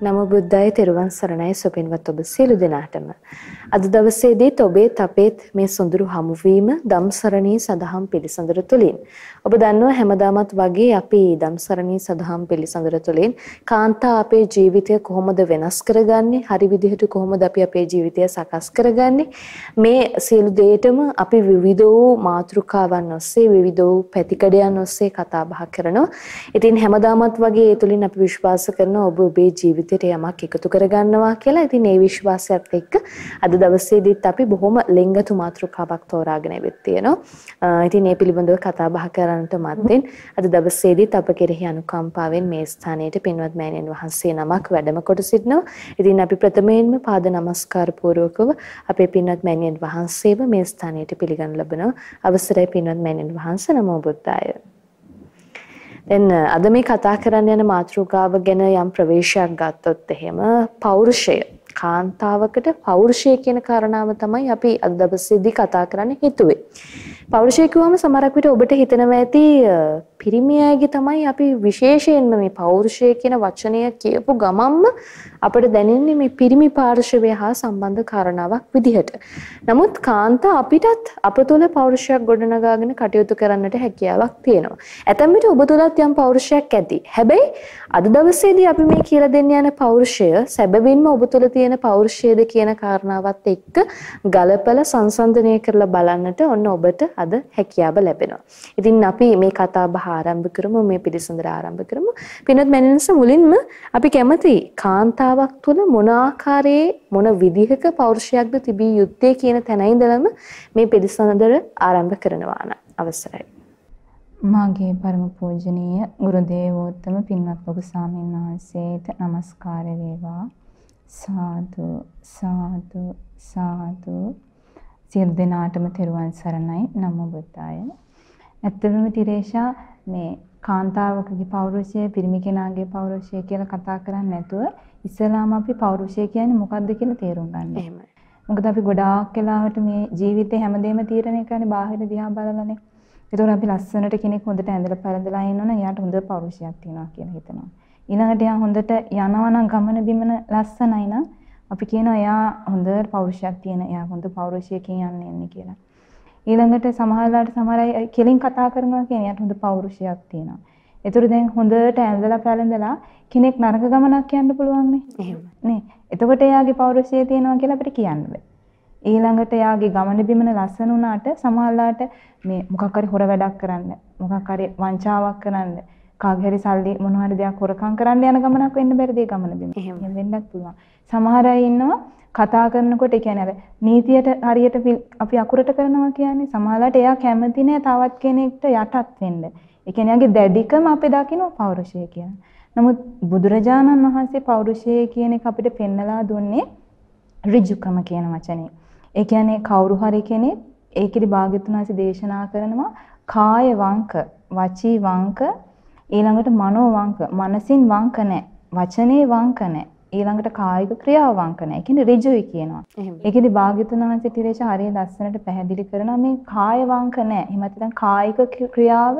නම බුද්ධාය තෙරුවන් සරණයි සොපින්වත් ඔබ සියලු දෙනාටම. අද දවසේදීත් ඔබේත් අපේත් මේ සොඳුරු හමුවීම ධම්සරණී සදහම් පිළිසඳර තුලින්. ඔබ දන්නවා හැමදාමත් වගේ අපි ධම්සරණී සදහම් පිළිසඳර තුලින් කාන්තා අපේ ජීවිතය කොහොමද වෙනස් කරගන්නේ? හරි විදිහට කොහොමද අපි අපේ ජීවිතය සකස් කරගන්නේ? මේ සියලු දේටම අපි විවිධ වූ මාතෘකාවන් ඔස්සේ විවිධ වූ පැතිකඩයන් ඔස්සේ කතා බහ කරනවා. ඉතින් හැමදාමත් වගේ ඒ තුලින් අපි විශ්වාස කරනවා ඔබ ඔබේ ජීවිතය ජීවිතයට යමක් එකතු කරගන්නවා කියලා. ඉතින් ඒ විශ්වාසයත් එක්ක අද දවසේදීත් අපි බොහොම ලෙන්ගතු මාතෘකාවක් තෝරාගෙන ඉවිත් තියෙනවා. ඉතින් මේ පිළිබඳව කතා බහ කරන්නට මත්තෙන් අද දවසේදීත් අප කෙරෙහි අනුකම්පාවෙන් මේ ස්ථානයේ පින්වත් මෑණියන් වහන්සේ නමක් වැඩම කොට සිටිනවා. ඉතින් අපි ප්‍රථමයෙන්ම පාද නමස්කාර පූර්වකව අපේ පින්වත් මෑණියන් වහන්සේව මේ ස්ථානයට පිළිගනු ලබනවා. අවසරයි පින්වත් මෑණියන් වහන්සේ නමෝ බුද්ධාය. දැන් අද මේ කතා කරන්න යන මාතෘකාව ගැන යම් ප්‍රවේශයක් ගත්තොත් එහෙම පෞරුෂය කාන්තාවකට පෞරුෂය කියන කාරණාව තමයි අපි අද දවසේදී කතා කරන්න හිතුවේ. පෞරුෂය කිව්වම සමහරක් විට ඔබට හිතෙනවා ඇති පිරිමි අයගේ තමයි අපි විශේෂයෙන්ම මේ පෞරුෂය කියන වචනය කියපු ගමම්ම අපිට දැනෙන්නේ මේ පිරිමි පාර්ශවය හා සම්බන්ධ කාරණාවක් විදිහට. නමුත් කාන්තා අපිටත් අප තුළ පෞරුෂයක් ගොඩනගාගෙන කටයුතු කරන්නට හැකියාවක් තියෙනවා. ඇතැම් විට ඔබ තුළත් යම් පෞරුෂයක් ඇති. හැබැයි අද දවසේදී අපි මේ කියලා දෙන්න යන පෞරුෂය සැබවින්ම ඔබ තුළ තියෙන පෞරුෂයද කියන කාරණාවත් එක්ක ගලපලා සංසන්දනය කරලා බලන්නට ඔන්න ඔබට අද හැකියාව ලැබෙනවා. ඉතින් අපි මේ කතා බහ ආරම්භ කරමු මේ පිළිසඳර ආරම්භ කරමු. පිනත් මැනින්ස මුලින්ම අපි කැමති කාන්තාවක් තුළ මොන ආකාරයේ මොන විදිහක පෞරුෂයක්ද තිබිය යුත්තේ කියන තැන ඉඳලම මේ පිළිසඳර ආරම්භ කරනවා නම් අවසරයි. මාගේ පරම පූජනීය ගුරු දේවෝත්තම පින්වත් ලොකු ස්වාමීන් වහන්සේට নমස්කාර වේවා. සාදු සාදු සාදු සියලු දෙනාටම තෙරුවන් සරණයි නමෝ බුද්දාය. ඇත්තටම තිරේෂා මේ කාන්තාවකගේ පෞරුෂය පිරිමි කෙනාගේ පෞරුෂය කියලා කතා කරන්නේ නැතුව ඉස්සලාම අපි පෞරුෂය කියන්නේ මොකක්ද කියලා තේරුම් ගන්න. එහෙමයි. මොකද අපි ගොඩාක් වෙලාවට මේ ජීවිතේ හැමදේම තීරණය කරන්නේ බාහිර දිහා බලලානේ. ඒතකොට අපි ලස්සනට කෙනෙක් හොඳට ඇඳලා පැළඳලා ඉන්නවනම් එයාට හොඳ පෞරුෂයක් තියෙනවා කියලා හිතනවා. ඊළඟට එයා හොඳට යනවා නම් ගමන බිමන ලස්සනයි නම් අපි කියනවා එයා හොඳ පෞරුෂයක් තියෙන එයා හොඳ පෞරුෂයකින් යන්නේ ඉන්නේ කියලා. ඊළඟට සමහරලාට සමහර අය කෙලින් කතා කරනවා කියන්නේ යට හොඳ පෞරුෂයක් තියෙනවා. ඒතර දැන් හොඳට ඇඳලා පැළඳලා කෙනෙක් නරක ගමනක් යන්න පුළුවන් නේ. එහෙම. නේ. එතකොට එයාගේ පෞරුෂය තියෙනවා කියලා අපිට කියන්න බෑ. ඊළඟට එයාගේ ගමන බිමන ලස්සන වුණාට සමහරලාට මේ මොකක් හරි හොර වැඩක් කරන්න, මොකක් හරි වංචාවක් කරන්න, කාගේ හරි සල්ලි මොන හරි දෙයක් හොරකම් කරන්න යන ගමනක් වෙන්න බැරිද ඒ ගමන බිම. එහෙම වෙන්නත් පුළුවන්. සමහර අය ඉන්නවා කතා කරනකොට ඒ කියන්නේ අර නීතියට හරියට අපි අකුරට කරනවා කියන්නේ සමහරවිට එයා කැමති නෑ තවත් කෙනෙක්ට යටත් වෙන්න. ඒ කියන්නේ එයාගේ දැඩිකම අපි දකින්න පෞරුෂය කියන. නමුත් බුදුරජාණන් වහන්සේ පෞරුෂය කියන එක අපිට පෙන්නලා දුන්නේ ඍජුකම කියන වචනේ. ඒ කියන්නේ කවුරු හරි කෙනෙක් ඒකෙදි භාග්‍යතුන් වහන්සේ දේශනා කරනවා කාය වංක, වචී වංක, ඊළඟට මනෝ වංක, මනසින් වංක නැහැ, වචනේ වංක නැහැ. ඊළඟට කායික ක්‍රියාව වංකන. ඒ කියන්නේ ඍජුයි කියනවා. ඒකෙදි භාග්‍යතුන් වහන්සේ තිරේෂ හරිය ලස්සනට පැහැදිලි කරනවා මේ කාය වංක නැහැ. එහෙම නැත්නම් කායික ක්‍රියාව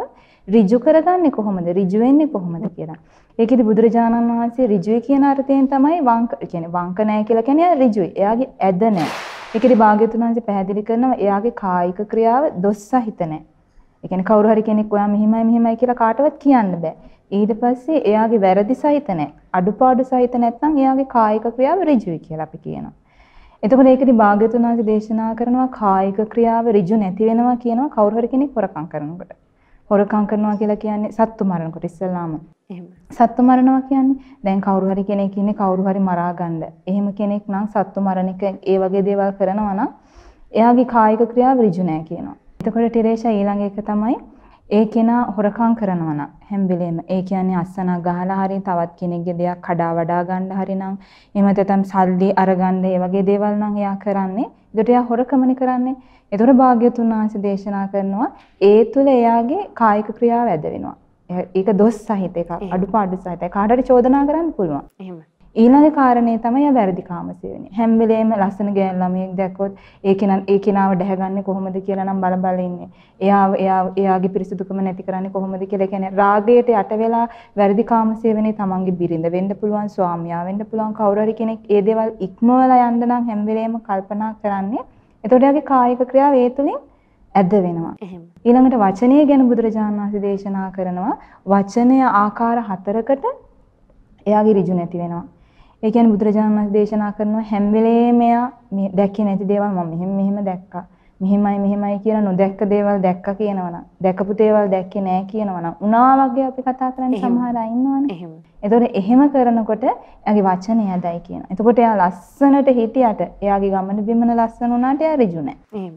ඍජු කරගන්නේ කොහොමද? ඍජු වෙන්නේ කොහොමද කියලා. ඒකෙදි බුදුරජාණන් වහන්සේ ඍජුයි කියන අර්ථයෙන් තමයි වංක කියන්නේ වංක නැහැ කියලා කියන්නේ ඍජුයි. එයාගේ ඇද නැහැ. ඒකෙදි භාග්‍යතුන් වහන්සේ පැහැදිලි කරනවා එයාගේ කායික ක්‍රියාව දොස් සහිත නැහැ. ඒ කියන්නේ කවුරු හරි කෙනෙක් ඔයා මෙහිමයි මෙහිමයි කියලා කාටවත් කියන්න බෑ. ඊට පස්සේ එයාගේ වැරදි සහිත නැහැ. අඩුපාඩු සහිත නැත්නම් එයාගේ කායික ක්‍රියාව ඍජුයි කියලා අපි කියනවා. එතකොට ඒකදී භාග්‍යතුන් වහන්සේ දේශනා කරනවා කායික ක්‍රියාව ඍජු නැති වෙනවා කියනවා කවුරු හරි කෙනෙක් හොරකම් කරනකොට. හොරකම් කරනවා කියලා කියන්නේ සත්තු මරනකොට ඉස්සල්ලාම. එහෙම. සත්තු මරනවා කියන්නේ දැන් කවුරු හරි කෙනෙක් ඉන්නේ කවුරු හරි මරා ගන්න. එහෙම කෙනෙක් නම් සත්තු මරණ එක ඒ වගේ දේවල් කරනවා නම් එයාගේ කායික ක්‍රියාව ඍජු නැහැ කියනවා. එතකොට ටිරේෂා ඊළඟ එක තමයි ඒ කෙනා හොරකම් කරනවා නම් හැම වෙලේම ඒ කියන්නේ අස්සනක් ගහලා හරි තවත් කෙනෙක්ගේ දෙයක් කඩා වඩා ගන්න හරි නම් එහෙම නැත්නම් සල්ලි අරගන්න ඒ වගේ දේවල් නම් එයා කරන්නේ. ඒකට එයා හොරකමනේ කරන්නේ. ඒතර භාග්‍යතුන් වහන්සේ දේශනා කරනවා ඒ තුල එයාගේ කායික ක්‍රියාව ඇද වෙනවා. ඒක දොස් සහිත එකක් අඩුපාඩු සහිත කාට හරි චෝදනා කරන්න පුළුවන්. එහෙම. ඊළඟ කාරණේ තමයි වැරදි කාමසේවනය. හැම වෙලේම ලස්සන ගෑන් ළමයෙක් දැක්කොත් ඒ කෙනා ඒ කෙනාව දැහැගන්නේ කොහොමද කියලා නම් බල බල ඉන්නේ. එයාව එයා එයාගේ පිරිසිදුකම නැති කරන්නේ කොහොමද කියලා. කියන්නේ රාගයට යට වෙලා වැරදි කාමසේවනේ තමන්ගේ බිරිඳ වෙන්න පුළුවන්, ස්වාමියා වෙන්න පුළුවන්, කවුරු හරි කෙනෙක් ඒ දේවල් ඉක්මවලා යන්න නම් හැම වෙලේම කල්පනා කරන්නේ. එතකොට එයාගේ කායික ක්‍රියාව ඒ තුලින් ඇද වෙනවා. ඊළඟට වචනය ගැන බුදුරජාණන් වහන්සේ දේශනා කරනවා වචනය ආකාර හතරකට එයාගේ ඍජු නැති වෙනවා. ඒ කියන්නේ බුදුරජාණන් වහන්සේ දේශනා කරනවා හැම වෙලේම එයා මේ දැක්කේ නැති දේවල් මම මෙහෙම මෙහෙම දැක්කා. මෙහෙමයි මෙහෙමයි කියලා නොදැක්ක දේවල් දැක්කා කියනවනම් දැකපු දේවල් දැක්කේ නැහැ කියනවනම් උනා වගේ අපි කතා කරන්නේ සමහර අය ඉන්නවනේ. එහෙම. එතකොට එහෙම කරනකොට එයාගේ වචනය ඇදයි කියන. එතකොට එයා ලස්සනට හිටියට එයාගේ ගමන බිමන ලස්සන වුණාට එයා ඍජු නැහැ. එහෙම.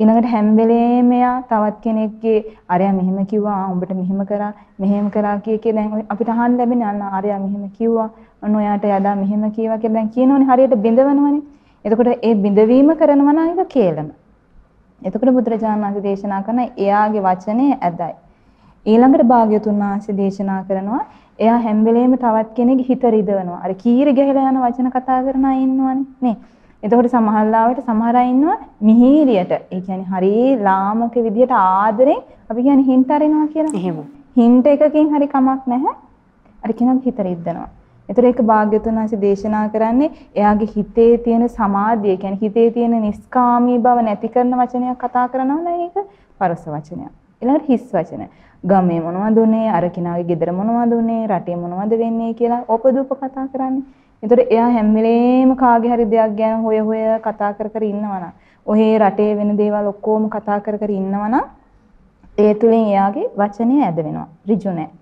ඊළඟට හැම වෙලේම එයා තවත් කෙනෙක්ගේ අරයා මෙහෙම කිව්වා උඹට මෙහෙම කරා මෙහෙම කරා කිය කිය දැන් අපිට අහන්න ලැබෙන්නේ අන්න අරයා මෙහෙම කිව්වා අන්න ඔයාට යදා මෙහෙම කිව්වා කියලා දැන් කියනෝනේ හරියට බිඳවනවනේ එතකොට ඒ බිඳවීම කරනවා නම් ඒක කේලම එතකොට බුදුරජාණන් වහන්සේ දේශනා කරන එයාගේ වචනේ ඇදයි ඊළඟට භාග්‍යතුන් වහන්සේ දේශනා කරනවා එයා හැම වෙලේම තවත් කෙනෙක්ගේ හිත රිදවනවා අර කීරි ගහලා යන වචන කතා කරන අය ඉන්නවනේ නේ එතකොට සමහරලාවට සමහර අය ඉන්නවා මිහිරියට. ඒ කියන්නේ හරි ලාමක විදියට ආදරෙන් අපි කියන්නේ හින්ට අරිනවා කියලා. එහෙම. හින්ට එකකින් හරි කමක් නැහැ. අර කෙනාගේ හිත රිද්දනවා. ඒතර ඒක භාග්‍යතුන් වහන්සේ දේශනා කරන්නේ එයාගේ හිතේ තියෙන සමාධිය, කියන්නේ හිතේ තියෙන නිස්කාමී බව නැති කරන වචනයක් කතා කරනවා නම් ඒක පරස වචනයක්. ඊළඟට හිස් වචන. ගමේ මොනවද උනේ, අර කෙනාගේ ගෙදර මොනවද උනේ, රටේ මොනවද වෙන්නේ කියලා ඔපදූප කතා කරන්නේ. එතකොට එයා හැම වෙලේම කාගේ හරි දෙයක් ගැන හොය හොය කතා කර කර ඉන්නවනම් ඔහේ රටේ වෙන දේවල් ඔක්කොම කතා කර කර ඉන්නවනම් ඒ තුලින් එයාගේ වචනය ඇද වෙනවා ඍජු නැහැ.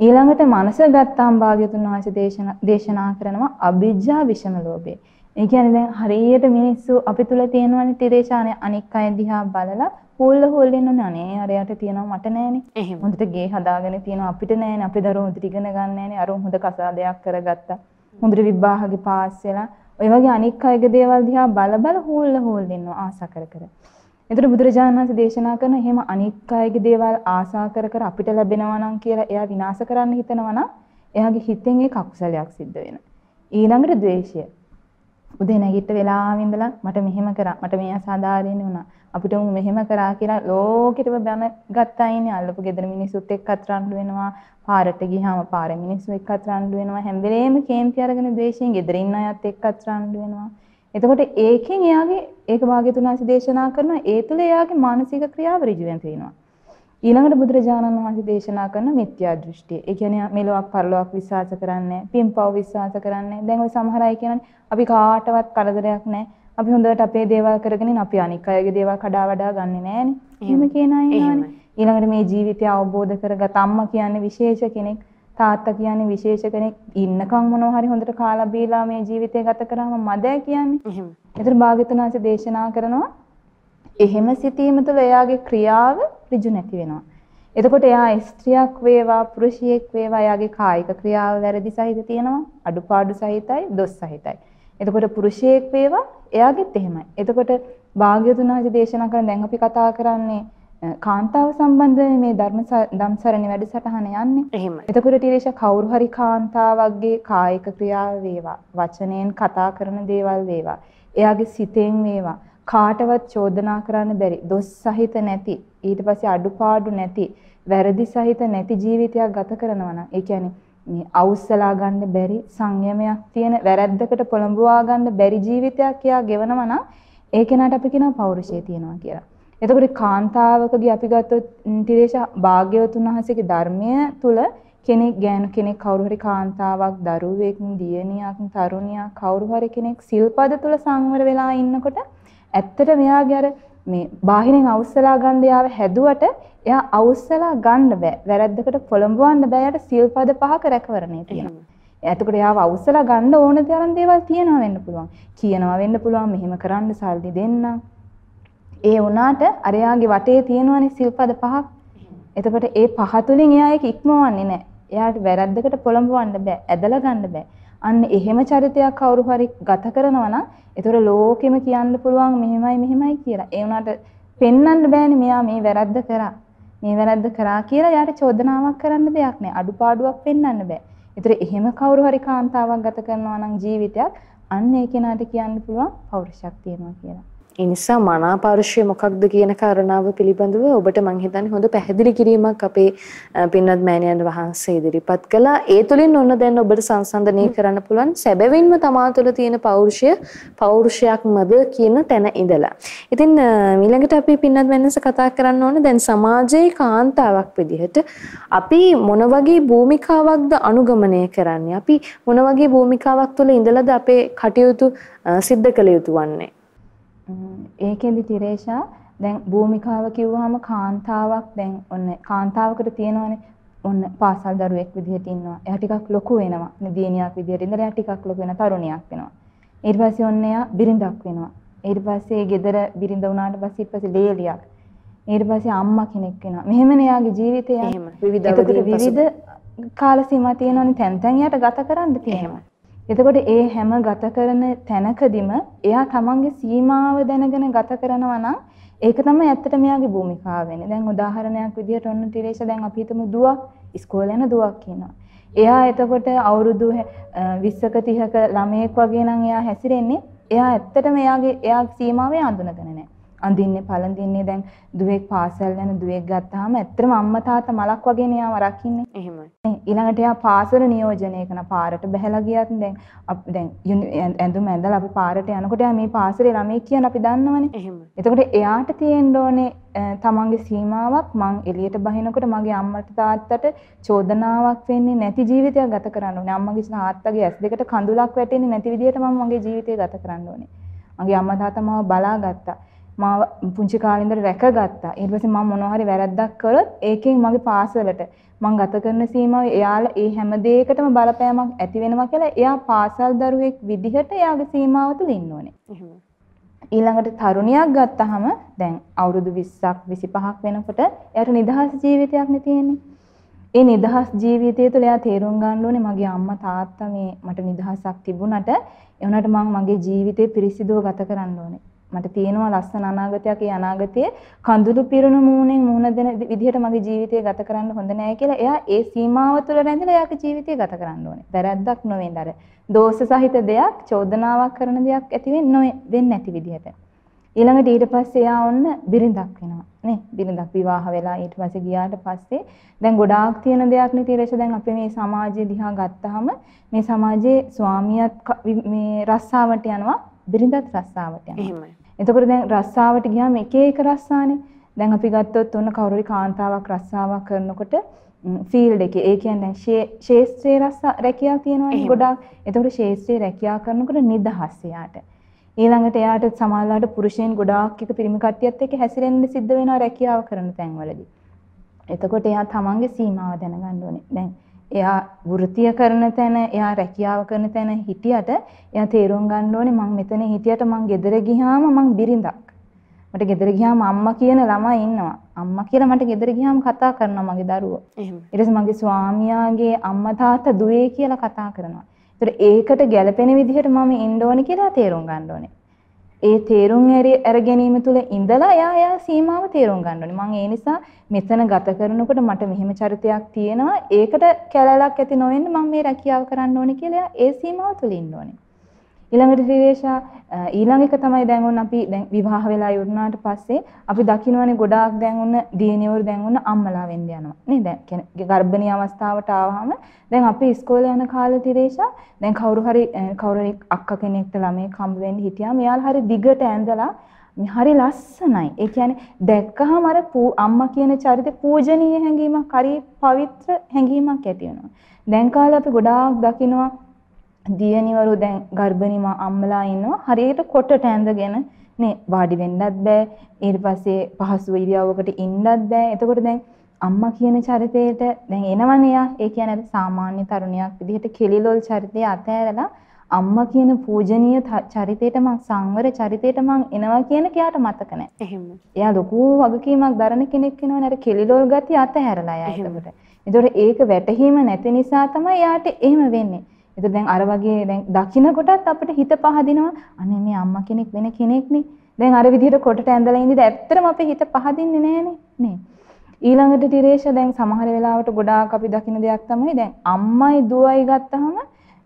ඊළඟට මනස ගත්තාම භාග්‍යතුන් වහන්සේ දේශනා දේශනා කරනවා අභිජ්ජා විෂම ලෝභය. ඒ කියන්නේ දැන් හරියට මිනිස්සු අපි තුල තියෙනවනේ තිරේෂානේ අනික් අය දිහා බලලා හොල්ල හොල්ලෙන්න අනේ අරයට තියෙනවා මට නෑනේ. හොඳට ගේ හදාගෙන තියෙනවා අපිට නෑනේ. අපේ දරුවෝ හොඳට ඉගෙන ගන්න නෑනේ. අර හොඳ කසාදයක් කරගත්තා. හොඳට විභාගෙ පාස් වෙලා ඔය වගේ අනික් අයගේ දේවල් දිහා බල බල හොල්ල හොල් දෙනවා ආසා කර කර. එතකොට බුදුරජාණන් වහන්සේ දේශනා කරන එහෙම අනික් අයගේ දේවල් ආසා කර කර අපිට ලැබෙනවා නම් කියලා එයා විනාශ කරන්න හිතනවා නම් එයාගේ හිතෙන් ඒක අකුසලයක් සිද්ධ වෙනවා. ඊළඟට ද්වේෂය. උදේ නැගිට වෙලාවෙ ඉඳලා මට මෙහෙම කරා මට මේ අසාධාරණ වුණා. අපිට මෙහෙම කරා කියලා ලෝකෙටම බැන ගත්තා ඉන්නේ. අල්ලපු ගෙදර මිනිස්සුත් එක්කත් රණ්ඩු වෙනවා. පාරට ගියාම පාරේ මිනිස්සු එක්කත් රණ්ඩු වෙනවා. හැම වෙලේම කේන්ති අරගෙන ද්වේෂයෙන් ගෙදර ඉන්න අයත් එක්කත් රණ්ඩු වෙනවා. එතකොට ඒකෙන් එයාගේ ඒක භාග්‍යතුනාසි දේශනා කරනවා ඒ තුළ එයාගේ මානසික ක්‍රියාව ඍජු වෙනවා ඊළඟට බුදුරජාණන් වහන්සේ දේශනා කරන මිත්‍යා දෘෂ්ටිය. ඒ කියන්නේ මෙලොවක් පරලොවක් විශ්වාස කරන්නේ පින්පව් විශ්වාස කරන්නේ. දැන් ওই සමහර අය කියන්නේ අපි කාටවත් කරදරයක් නැහැ. අපි හොඳට අපේ දේවල් කරගෙන අපි අනික් අයගේ දේවල් කඩා වඩා ගන්නෙ නෑනේ. එහෙම කියන අය. ඊළඟට මේ ජීවිතය අවබෝධ කරගත් අම්මා කියන්නේ විශේෂ කෙනෙක්. තාත්තා කියන්නේ විශේෂ කෙනෙක්. ඉන්නකම් මොනවා හරි හොඳට කාලා බීලා මේ ජීවිතය ගත කරාම මදෑ කියන්නේ. එහෙම. ඒතර භාග්‍යතුනාංශ දේශනා කරනවා එහෙම සිටීම තුළ එයාගේ ක්‍රියාව ඍජු නැති වෙනවා. එතකොට එයා ස්ත්‍රියක් වේවා පුරුෂයෙක් වේවා එයාගේ කායික ක්‍රියාව වැරදි සහිත තියෙනවා අඩුපාඩු සහිතයි දොස් සහිතයි. එතකොට පුරුෂයෙක් වේවා එයාගෙත් එහෙමයි. එතකොට භාග්‍යතුන් වහන්සේ දේශනා කරන දැන් අපි කතා කරන්නේ කාන්තාව සම්බන්ධ මේ ධර්ම ධම්සරණි වැඩසටහන යන්නේ. එහෙමයි. එතකොට ටිරේෂා කවුරු හරි කාන්තාවක්ගේ කායික ක්‍රියාව වේවා, වචනයෙන් කතා කරන දේවල් වේවා, එයාගේ සිතෙන් වේවා කාටවත් චෝදනා කරන්න බැරි, දොස් සහිත නැති, ඊට පස්සේ අඩුපාඩු නැති, වැරදි සහිත නැති ජීවිතයක් ගත කරනවා නම්, ඒ කියන්නේ මේ අවුස්සලා ගන්න බැරි සංයමයක් තියෙන වැරැද්දකට පොළඹවා ගන්න බැරි ජීවිතයක් එයා ගෙවනවා නම් ඒ කෙනාට අපි කියනවා පෞරුෂය තියෙනවා කියලා. එතකොට කාන්තාවකගේ අපි ගත්තොත් තිරේෂ භාග්‍යවතුන් වහන්සේගේ ධර්මය තුල කෙනෙක් ගෑනු කෙනෙක් කවුරු හරි කාන්තාවක් දරුවෙක් දියණියක් තරුණියක් කවුරු හරි කෙනෙක් සිල්පද තුල සංවර වෙලා ඉන්නකොට ඇත්තට මෙයාගේ අර මේ බාහිරින් අවුස්සලා ගන්න යාව හැදුවට එයා අවුස්සලා ගන්න බෑ. වැරද්දකට පොළඹවන්න බෑ. යට සිල්පද පහක රැකවරණේ තියෙනවා. එතකොට යාව අවුස්සලා ගන්න ඕන තරම් දේවල් තියෙනවා වෙන්න පුළුවන්. කියනවා වෙන්න පුළුවන් මෙහෙම කරන්න සල්ලි දෙන්න. ඒ වුණාට අරයාගේ වටේ තියෙනවනේ සිල්පද පහක්. එතකොට ඒ පහ තුලින් එයා ඒක ඉක්මවන්නේ නැහැ. එයාට වැරද්දකට පොළඹවන්න බෑ. ඇදලා ගන්න බෑ. අන්න එහෙම චරිතයක් කවුරු හරි ගත කරනවා නම් ඒතර ලෝකෙම කියන්න පුළුවන් මෙහෙමයි මෙහෙමයි කියලා. ඒ වුණාට පෙන්වන්න බෑනේ මෙයා මේ වැරද්ද කරා. මේ වැරද්ද කරා කියලා යාට චෝදනාවක් කරන්න දෙයක් නෑ. අඩුපාඩුවක් පෙන්වන්න බෑ. ඒතර එහෙම කවුරු හරි කාන්තාවක් ගත කරනවා නම් ජීවිතයක් අන්න ඒ කෙනාට කියන්න පුළුවන් පෞරුෂයක් තියෙනවා කියලා. ඒ නිසා මනාපර්ශය මොකක්ද කියන කාරණාව පිළිබඳව ඔබට මං හිතන්නේ හොඳ පැහැදිලි කිරීමක් අපේ පින්වත් මෑණියන් වහන්සේ ඉදිරිපත් කළා. ඒ තුලින් ඔන්න දැන් ඔබට සංසන්දනය කරන්න පුළුවන් සැබවින්ම තමා තුළ තියෙන පෞරුෂය පෞරුෂයක්මද කියන තැන ඉඳලා. ඉතින් ඊළඟට අපි පින්වත් මෑණියන්ස කතා කරන්න ඕනේ දැන් සමාජයේ කාන්තාවක් විදිහට අපි මොන වගේ භූමිකාවක්ද අනුගමනය කරන්නේ? අපි මොන වගේ භූමිකාවක් තුළ ඉඳලාද අපේ කටයුතු සිද්ධ කළ යුතු වන්නේ? ඒකෙන්දි තිරේෂා දැන් භූමිකාව කිව්වහම කාන්තාවක් දැන් ඔන්න කාන්තාවකට තියෙනවනේ ඔන්න පාසල් දරුවෙක් විදිහට ඉන්නවා. එයා ටිකක් ලොකු වෙනවා. දියණියක් විදිහට ඉඳලා එයා ටිකක් ලොකු වෙන තරුණියක් වෙනවා. ඊට පස්සේ ඔන්න එයා බිරිඳක් වෙනවා. ඊට පස්සේ ගෙදර බිරිඳ වුණාට පස්සේ ඊට පස්සේ ලේලියක්. ඊට පස්සේ අම්මා කෙනෙක් වෙනවා. මෙහෙමනේ එයාගේ ජීවිතය. එහෙම. විවිධ විවිධ කාල සීමා තියෙනවනේ තැන් තැන් යට ගත කරන්න තියෙනවා. එතකොට ඒ හැම ගත කරන තැනකදීම එයා තමන්ගේ සීමාව දැනගෙන ගත කරනවා නම් ඒක තමයි ඇත්තට මෙයාගේ භූමිකාව වෙන්නේ. දැන් උදාහරණයක් විදිහට ඔන්න තිරේෂ දැන් අපි හිතමු දුවක් ඉස්කෝලේ යන දුවක් කියනවා. එයා එතකොට අවුරුදු 20ක 30ක ළමයෙක් වගේ නම් එයා හැසිරෙන්නේ එයා ඇත්තටම එයාගේ එයා සීමාවේ අඳුනගෙන නැහැ. අඳින්නේ පළඳින්නේ දැන් දුවෙක් පාසල් යන දුවෙක් ගත්තාම ඇත්තටම අම්මා තාත්තා මලක් වගේනේ යාම රකින්නේ. එහෙමයි. ඊළඟට එයා පාසල නියෝජනය කරන පාරට බහැලා ගියත් දැන් අපි දැන් ඇඳුම ඇඳලා අපි පාරට යනකොට එයා මේ පාසලේ ළමයි කියන අපි දන්නවනේ. එහෙමයි. එතකොට එයාට තියෙන්න ඕනේ තමන්ගේ සීමාවක් මං එළියට බහිනකොට මගේ අම්මට තාත්තට චෝදනාවක් වෙන්නේ නැති ජීවිතයක් ගත කරන්න ඕනේ. අම්මගේ තාත්තගේ ඇස් දෙකට කඳුලක් වැටෙන්නේ නැති විදිහට මම මගේ ජීවිතය ගත කරන්න ඕනේ. මගේ අම්මා තාත්තා මාව බලාගත්තා. මාව පුංචි කාලේ ඉඳලා රැකගත්තා. ඊට පස්සේ මම මොනවා හරි වැරද්දක් කළොත් ඒකෙන් මගේ පාසලට මං ගත කරන සීමාව එයාලා ඒ හැම දෙයකටම බලපෑමක් ඇති වෙනවා කියලා එයා පාසල් දරුවෙක් විදිහට එයාගේ සීමාව තුල ඉන්න ඕනේ. ඊළඟට තරුණියක් ගත්තාම දැන් අවුරුදු 20ක් 25ක් වෙනකොට එයාට නිදහස් ජීවිතයක් නේ තියෙන්නේ. ඒ නිදහස් ජීවිතය තුළ එයා තේරුම් ගන්න ඕනේ මගේ අම්මා තාත්තා මේ මට නිදහසක් තිබුණට ඒ වුණාට මම මගේ ජීවිතේ පිරිසිදුව ගත කරන්න ඕනේ. මට තියෙනවා ලස්සන අනාගතයක්. ඒ අනාගතයේ කඳුළු පිරුණු මූණෙන් මූණ දෙන විදිහට මගේ ජීවිතය ගත කරන්න හොඳ නැහැ කියලා එයා ඒ සීමාව තුළ රැඳිලා එයාගේ ජීවිතය ගත කරන්න ඕනේ. වැරද්දක් නොවෙන්න අර දෝෂ සහිත දෙයක් චෝදනාවක් කරන දෙයක් ඇති වෙන්නේ නැති විදිහට. ඊළඟට ඊට පස්සේ එයා ඔන්න බිරිඳක් වෙනවා නේ. බිරිඳක් විවාහ වෙලා ඊට පස්සේ ගියාට පස්සේ දැන් ගොඩාක් තියෙන දෙයක් නේ තීරේෂ. දැන් අපි මේ සමාජය දිහා ගත්තාම මේ සමාජයේ ස්වාමියාත් මේ රස්සාවට යනවා බිරිඳත් රස්සාවට යනවා. එහෙමයි. එතකොට දැන් රස්සාවට ගියාම එක එක රස්සානේ. දැන් අපි ගත්තොත් ඔන්න කවුරුරි කාන්තාවක් රස්සාවක් කරනකොට ෆීල්ඩ් එකේ ඒ කියන්නේ දැන් ශේෂ්ත්‍රයේ රස්සා රැකියාව තියෙනවානේ ගොඩාක්. එතකොට ශේෂ්ත්‍රයේ රැකියාව කරනකොට නිදහස් එයාට. ඊළඟට එයාට සමාජලාට පුරුෂයන් ගොඩාක් එක පිරිමි කට්ටියත් එක්ක හැසිරෙන්න සිද්ධ වෙනවා රැකියාව කරන තැන්වලදී. එතකොට එයා තමන්ගේ සීමාව දැනගන්න ඕනේ. දැන් එයා වෘත්තිය කරන තැන, එයා රැකියාව කරන තැන හිටියට එයා තේරුම් ගන්න ඕනේ මං මෙතන හිටියට මං ගෙදර ගියාම මං බිරිඳක්. මට ගෙදර ගියාම අම්මා කියන ළමයි ඉන්නවා. අම්මා කියලා මට ගෙදර ගියාම කතා කරනවා මගේ දරුවෝ. එහෙම. ඊට මගේ ස්වාමියාගේ අම්මා තාත්තා දුවේ කියලා කතා කරනවා. ඒකට ගැළපෙන විදිහට මම ඉන්න ඕනේ කියලා තේරුම් ගන්න ඕනේ. ඒ තේරුම් අර ගැනීම තුළ ඉඳලා එයා එයා සීමාව තේරුම් ගන්න ඕනේ. මම ඒ නිසා මෙතන ගත කරනකොට මට මෙහෙම චරිතයක් තියෙනවා. ඒකට කැලලක් ඇති නොවෙන්න මම මේ රැකියාව කරන්න ඕනේ කියලා ඒ සීමාව තුළ ඉන්න ඕනේ. ඊළඟට ත්‍රිවේෂා ඊළඟ එක තමයි දැන් ඔන්න අපි දැන් විවාහ වෙලා ඉවරනාට පස්සේ අපි දකින්නවනේ ගොඩාක් දැන් ඔන්න දියණියවරු දැන් ඔන්න අම්මලා වෙන්න යනවා නේ දැන් ගර්භණී අවස්ථාවට ආවහම දැන් අපි ඉස්කෝලේ යන කාලේ ත්‍රිවේෂා දැන් කවුරු හරි කවුරු හරි අක්කා කෙනෙක්ට ළමයි කම්බ වෙන්න හිටියාම එයාලා හරි දිගට ඇඳලා හරි ලස්සනයි. ඒ කියන්නේ දැක්කහම අර අම්මා කියන චරිතේ පූජනීය හැඟීමක්, හරි පවිත්‍ර හැඟීමක් ඇති වෙනවා. දැන් කාලේ අපි ගොඩාක් දකිනවා දියණිවරු දැන් ගර්භණීම අම්මලා ඉන්නවා හරියට කොටට ඇඳගෙන නේ වාඩි වෙන්නත් බෑ ඊට පස්සේ පහසු ඉරියව්වකට ඉන්නත් බෑ එතකොට දැන් අම්මා කියන චරිතයට දැන් එනවනේ යා ඒ කියන්නේ සාමාන්‍ය තරුණියක් විදිහට කෙලිලොල් චරිතය අතෑරලා අම්මා කියන පූජනීය චරිතයට මං සංවර චරිතයට මං එනවා කියන කයාට මතක නැහැ. එහෙම. එයා ලොකු වගකීමක් දරන කෙනෙක් වෙනවනේ අර කෙලිලොල් ගතිය අතහැරලා එයා එතකොට. ඒතකොට ඒක වැටහීම නැති නිසා තමයි එයාට එහෙම වෙන්නේ. එතකොට දැන් අර වගේ දැන් දකින්න කොටත් අපිට හිත පහදිනවා අනේ මේ අම්මා කෙනෙක් වෙන කෙනෙක්නේ. දැන් අර විදිහට කොටට ඇඳලා ඉඳිද ඇත්තටම අපේ හිත පහදින්නේ නෑනේ නේ. ඊළඟට තිරේෂ දැන් සමහර වෙලාවට ගොඩාක් අපි දකින දෙයක් තමයි දැන් අම්මයි දුවයි ගත්තහම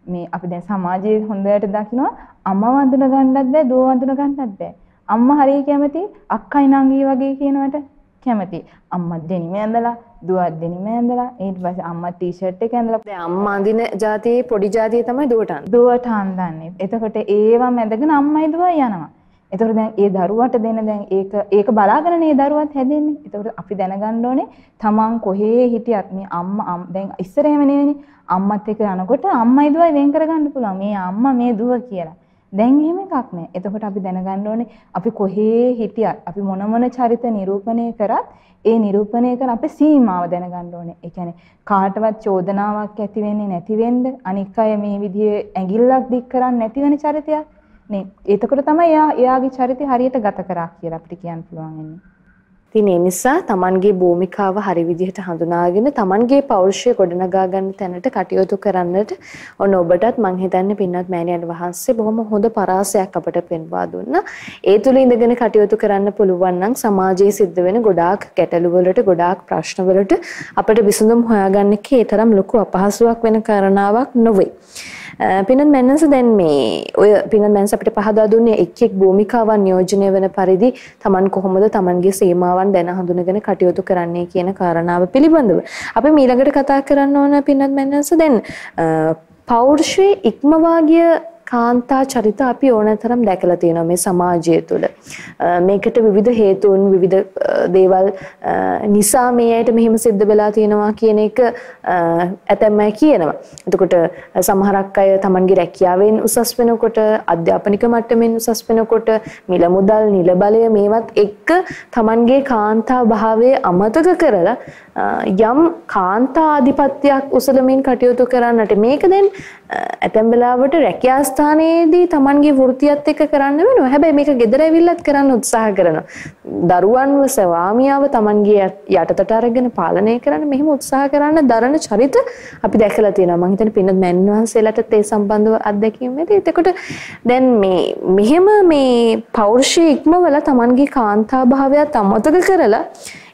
මේ අපි දැන් සමාජයේ හොඳට දකිනවා අම්මව අඳුන ගන්නත් බෑ දුව අඳුන ගන්නත් බෑ. අම්මා හරිය කැමති අක්කයි නංගි වගේ කියනවට කැමති. අම්මා දෙනිම ඇඳලා දුවත් දෙනිම ඇඳලා ඊට පස්සේ අම්මා ටී-ෂර්ට් එක ඇඳලා දැන් අම්මා අඳින જાතියේ පොඩි જાතිය තමයි දුවට අඳින්නේ. දුවට අඳන්නේ. එතකොට ඒවා මැදගෙන අම්මයි දුවයි යනවා. එතකොට දැන් ඒ දරුවට දෙන දැන් ඒක ඒක බලාගෙන මේ දරුවත් හැදෙන්නේ. එතකොට අපි දැනගන්න ඕනේ තමන් කොහේ හිටියත් මේ අම්මා දැන් ඉස්සර එහෙම නෙවෙයි අම්මත් එක්ක යනකොට අම්මයි දුවයි වෙන් කරගන්න පුළුවන්. මේ අම්මා මේ දුව කියලා. දැන් එහෙම එකක් නැහැ. එතකොට අපි දැනගන්න ඕනේ අපි කොහේ හිටියත් අපි මොන මොන චරිත නිරූපණය කරත් ඒ නිරූපණය කරන අපේ සීමාව දැනගන්න ඕනේ. ඒ කියන්නේ කාටවත් චෝදනාවක් ඇති වෙන්නේ නැති වෙන්න අනික් අය මේ විදිහේ ඇඟිල්ලක් දික් කරන්නේ නැති වෙන චරිතයක් නේ. එතකොට තමයි එයා එයාගේ චරිතය හරියට ගත කරා කියලා අපිට කියන්න පුළුවන් වෙන්නේ. ඉතින් ඒ නිසා Tamanගේ භූමිකාව හරි විදිහට හඳුනාගෙන Tamanගේ පෞරුෂය ගොඩනගා ගන්න තැනට කටයුතු කරන්නට ඔන්න ඔබටත් මං හිතන්නේ පින්වත් මෑණියන් වහන්සේ බොහොම හොඳ පරාසයක් අපට පෙන්වා දුන්නා. ඒ තුල ඉඳගෙන කටයුතු කරන්න පුළුවන් නම් සමාජයේ සිද්ධ වෙන ගොඩාක් ගැටලු වලට ගොඩාක් ප්‍රශ්න වලට අපිට විසඳුම් හොයාගන්න කේ තරම් ලොකු අපහසුයක් වෙන කාරණාවක් නොවේ. පිනන් මැන්නස දැන් මේ ඔය පිනන් මැන්ස අපිට පහදා දුන්නේ එක් එක් භූමිකාවන් නියෝජනය වෙන පරිදි Taman කොහොමද Tamanගේ සීමාවන් දැන හඳුනගෙන කටයුතු කරන්නේ කියන කාරණාව පිළිබඳව. අපි ඊළඟට කතා කරන්න ඕන පිනන් මැන්නස දැන් පෞරුෂයේ ඉක්මවා ගිය කාන්තා චරිත අපි ඕනතරම් දැකලා තියෙනවා මේ සමාජය තුළ. මේකට විවිධ හේතුන් විවිධ දේවල් නිසා මේ අයට මෙහෙම සිද්ධ වෙලා තියෙනවා කියන එක ඇතැම් අය කියනවා. එතකොට සමහරක් අය Tamanගේ රැකියාවෙන් උසස් වෙනකොට අධ්‍යාපනික මට්ටමින් උසස් වෙනකොට මිල මුදල් නිල බලය මේවත් එක්ක Tamanගේ කාන්තා භාවය අමතක කරලා යම් කාන්තා ආධිපත්‍යයක් උසලමින් කටයුතු කරන්නට මේක දැන් ඇතැම් වෙලාවට රැකියා ස්ථානයේදී Tamanගේ වෘත්තියත් එක්ක කරන්න වෙනවා. හැබැයි මේක ගෙදර ඇවිල්ලත් කරන්න උත්සාහ කරනවා. දරුවන්ව ස්වාමියාව Tamanගේ යටතට අරගෙන පාලනය කරන්න මෙහෙම උත්සාහ කරන්න දරන චරිත අපි දැකලා තියෙනවා. මම හිතන්නේ පින්නත් මෑන් වහන්සේලාටත් ඒ සම්බන්ධව අත්දැකීම් ඇති. එතකොට දැන් මේ මෙහෙම මේ පෞරුෂය ඉක්මවල Tamanගේ කාන්තා භාවයත් අමතක කරලා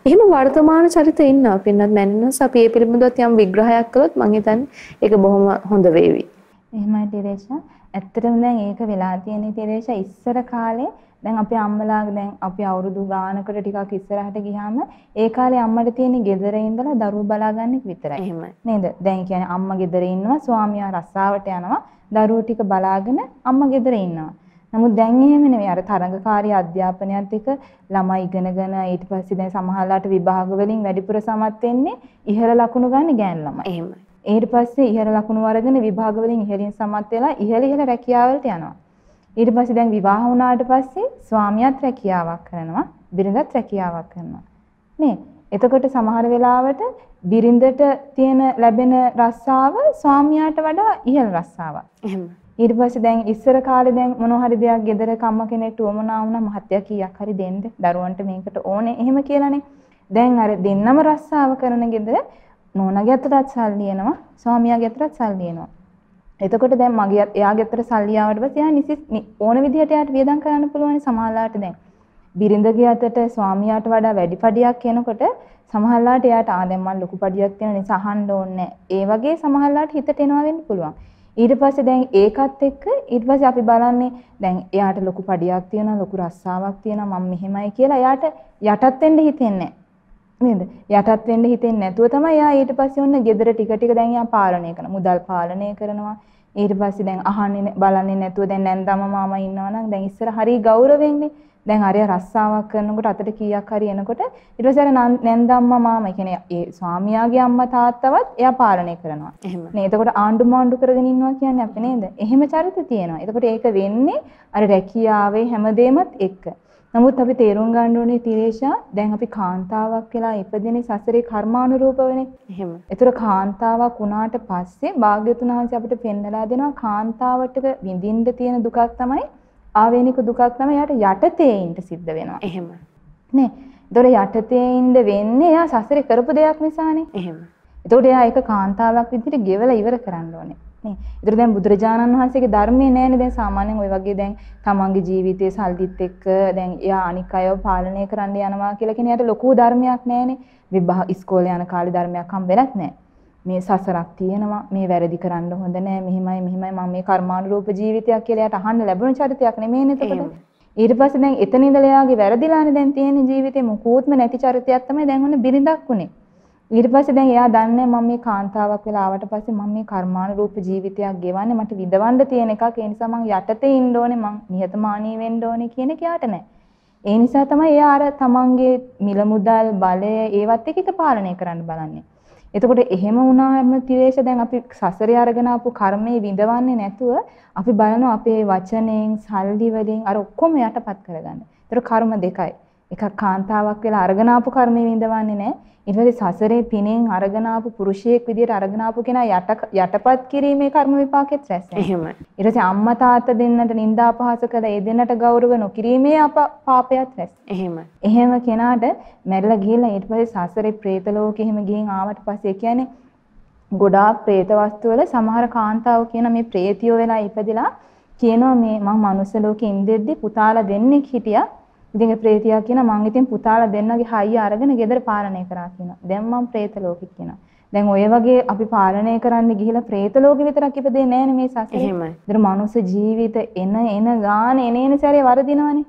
එහෙම වර්තමාන චරිත ඉන්නවා පින්නත් මැන්නස් අපි ඒ පිළිබඳව යම් විග්‍රහයක් කළොත් මම හිතන්නේ ඒක බොහොම හොඳ වේවි. එහෙමයි ටිරේෂා. ඇත්තටම දැන් ඒක වෙලා තියෙන ටිරේෂා ඉස්සර කාලේ දැන් අපේ අම්මලා දැන් අපි අවුරුදු ගානකට ටිකක් ඉස්සරහට ගියාම ඒ කාලේ අම්මට තියෙන ගෙදර ඉඳලා දරුවෝ බලාගන්න විතරයි. එහෙමයි. නේද? දැන් කියන්නේ අම්මා ගෙදර ඉන්නවා, ස්වාමියා රස්සාවට යනවා, දරුවෝ ටික බලාගෙන අම්මා ගෙදර ඉන්නවා. නමුත් දැන් එහෙම නෙවෙයි අර තරඟකාරී අධ්‍යාපනයත් එක්ක ළමයි ඉගෙනගෙන ඊට පස්සේ දැන් සමහරලාට විභාග වලින් වැඩිපුර සමත් වෙන්නේ ඉහළ ලකුණු ගන්න ගෑනු ළමයි. එහෙමයි. ඊට පස්සේ ඉහළ ලකුණු අරගෙන විභාග වලින් ඉහළින් සමත් වෙලා ඉහළ ඉහළ රැකියාවලට යනවා. ඊට පස්සේ දැන් විවාහ වුණාට පස්සේ ස්වාමියාත් රැකියාවක් කරනවා, බිරිඳත් රැකියාවක් කරනවා. නේ? එතකොට සමහර වෙලාවට බිරිඳට තියෙන ලැබෙන රස්සාව ස්වාමියාට වඩා ඉහළ රස්සාවක්. එහෙමයි. ඊට පස්සේ දැන් ඉස්සර කාලේ දැන් මොන හරි දෙයක් ගෙදරක අම්මා කෙනෙක්ට උවමනා වුණා මහත්ය කීයක් හරි දෙන්න දරුවන්ට මේකට ඕනේ එහෙම කියලානේ. දැන් අර දෙන්නම රස්සාව කරන ගෙදර නෝනාගේ අතටත් සල්ලි එනවා ස්වාමියාගේ අතටත් සල්ලි එනවා. එතකොට දැන් මගේ එයාගේ අතට සල්ලි ආවට පස්සේ එයා නිසි ඕන විදිහට එයාට වියදම් කරන්න පුළුවන් සමහරලාට දැන්. බිරිඳගේ අතට ස්වාමියාට වඩා වැඩි පඩියක් එනකොට සමහරලාට එයාට ආ දැන් මම ලොකු පඩියක් තියෙන නිසා අහන්න ඕනේ ඒ වගේ සමහරලාට හිතට එනවා වෙන්න පුළුවන්. ඊට පස්සේ දැන් ඒකත් එක්ක ඊට පස්සේ අපි බලන්නේ දැන් එයාට ලොකු පඩියක් තියෙනවා ලොකු රස්සාවක් තියෙනවා මම මෙහෙමයි කියලා එයාට යටත් වෙන්න හිතෙන්නේ නේද? යටත් වෙන්න හිතෙන්නේ නැතුව තමයි එයා ඊට පස්සේ ඔන්න ගෙදර ටික ටික දැන් එයා පාලනය කරනවා මුදල් පාලනය කරනවා. ඊට පස්සේ දැන් අහන්නේ බලන්නේ නැතුව දැන් නැන්දම මාමා ඉන්නවා නම් දැන් ඉස්සර හරි ගෞරවෙන්නේ දැන් අරය රස්සාවක් කරනකොට අතට කීයක් හරි එනකොට ඊට පස්සේ අර නැන්දම්මා මාමා කියන්නේ ඒ ස්වාමියාගේ අම්මා තාත්තවත් එයා පාලනය කරනවා. නේ එතකොට ආණ්ඩු මාණ්ඩු කරගෙන ඉන්නවා කියන්නේ අපි නේද? එහෙම චරිත තියෙනවා. එතකොට ඒක වෙන්නේ අර රැකියාවේ හැමදේමත් එක්ක. නමුත් අපි තේරුම් ගන්න ඕනේ තිරේෂා දැන් අපි කාන්තාවක් කියලා ඉපදෙන සසරේ කර්මානුරූපවනේ. එහෙම. ඒතර කාන්තාවක් වුණාට පස්සේ භාග්‍යතුන් වහන්සේ අපිට පෙන්නලා දෙනවා කාන්තාවට විඳින්න තියෙන දුකක් තමයි ආවේනික දුකක් තමයි යාට යටතේ ඉන්න සිද්ධ වෙනවා. එහෙම. නේ. ඒතකොට යටතේ ඉන්න වෙන්නේ එයා සසරේ කරපු දෙයක් නිසානේ. එහෙම. ඒතකොට එයා ඒක කාන්තාවක් විදිහට ගෙවලා ඉවර කරන්න ඕනේ. නේ. ඒතර දැන් බුදුරජාණන් වහන්සේගේ ධර්මයේ නෑනේ දැන් සාමාන්‍යයෙන් ওই වගේ දැන් තමන්ගේ ජීවිතයේ සල්දිත් එක්ක දැන් එයා අනික් අයව පාලනය කරන්න යනවා කියලා කියන එයාට ලොකු ධර්මයක් නෑනේ. විභා ඉස්කෝලේ යන කාලේ ධර්මයක් හම් වෙලත් නෑ. මේ සසරක් තියෙනවා මේ වැරදි කරන්න හොඳ නෑ මෙහිමයි මෙහිමයි මම මේ කර්මානුරූප ජීවිතයක් කියලා එයාට අහන්න ලැබුණ චරිතයක් නෙමෙයිනේ එතකොට. ඊට පස්සේ දැන් එතන ඉඳලා එයාගේ වැරදිලානේ දැන් තියෙන ජීවිතේ මොකෝත්ම නැති චරිතයක් තමයි දැන් ඔන්න බිරිඳක් උනේ. ඊට පස්සේ දැන් එයා දන්නේ මම මේ කාන්තාවක් වෙලා ආවට පස්සේ මම මේ කර්මානුරූප ජීවිතයක් ගෙවන්නේ මට විඳවන්න තියෙන එකක් ඒ නිසා මං යටතේ ඉන්න ඕනේ මං නිහතමානී වෙන්න ඕනේ කියන එක යාට නැහැ. ඒ නිසා තමයි එයා අර තමන්ගේ මිල මුදල් බලය ඒවත් එක්ක එක පාලනය කරන්න බලන්නේ. එතකොට එහෙම වුණාම තිරේෂ දැන් අපි සසරේ අරගෙන ආපු කර්මයේ විඳවන්නේ නැතුව අපි බලනවා අපේ වචනෙන් සල්ලි වලින් අර ඔක්කොම යටපත් කරගන්න. ඒතර කර්ම දෙකයි. එකක් කාන්තාවක් වෙලා අරගෙන ආපු කර්මයේ විඳවන්නේ නැහැ. ඊට පස්සේ සසරේ පිනෙන් අරගෙන ආපු පුරුෂයෙක් විදියට අරගෙන ආපු කෙනා යටපත් කිරීමේ කර්ම විපාකෙත් රැස් වෙනවා. එහෙමයි. ඊට පස්සේ අම්මා තාත්තා දෙන්නට නිඳා අපහාස කළා ඒ දෙන්නට ගෞරව නොකිරීමේ පාපයත් රැස්. එහෙමයි. එහෙම කෙනාට මැරිලා ගිහලා ඊට පස්සේ සසරේ പ്രേත ලෝකෙ එහෙම ගිහින් ආවට පස්සේ කියන්නේ ගොඩාක් പ്രേත වස්තුවල සමහර කාන්තාව කියන මේ പ്രേතියෝ වෙලා ඉපදිලා කියනවා මේ මම මනුස්ස ලෝකෙ ඉඳෙද්දි පුතාලා දෙන්නෙක් හිටියා ඉතින් ඒ ප්‍රේතියා කියන මං ඉතින් පුතාලා දෙන්නගේ හයිය අරගෙන ගෙදර පාලනය කරා කියන. දැන් මං പ്രേත ලෝකෙ කියන. දැන් ඔය වගේ අපි පාලනය කරන්න ගිහිලා ප්‍රේත ලෝකෙ විතරක් ඉපදෙන්නේ නෑනේ මේ සසරේ. එහෙමයි. ඒතර මනුස්ස ජීවිත එන එන ගාන එන එන සැරේ වරදිනවනේ.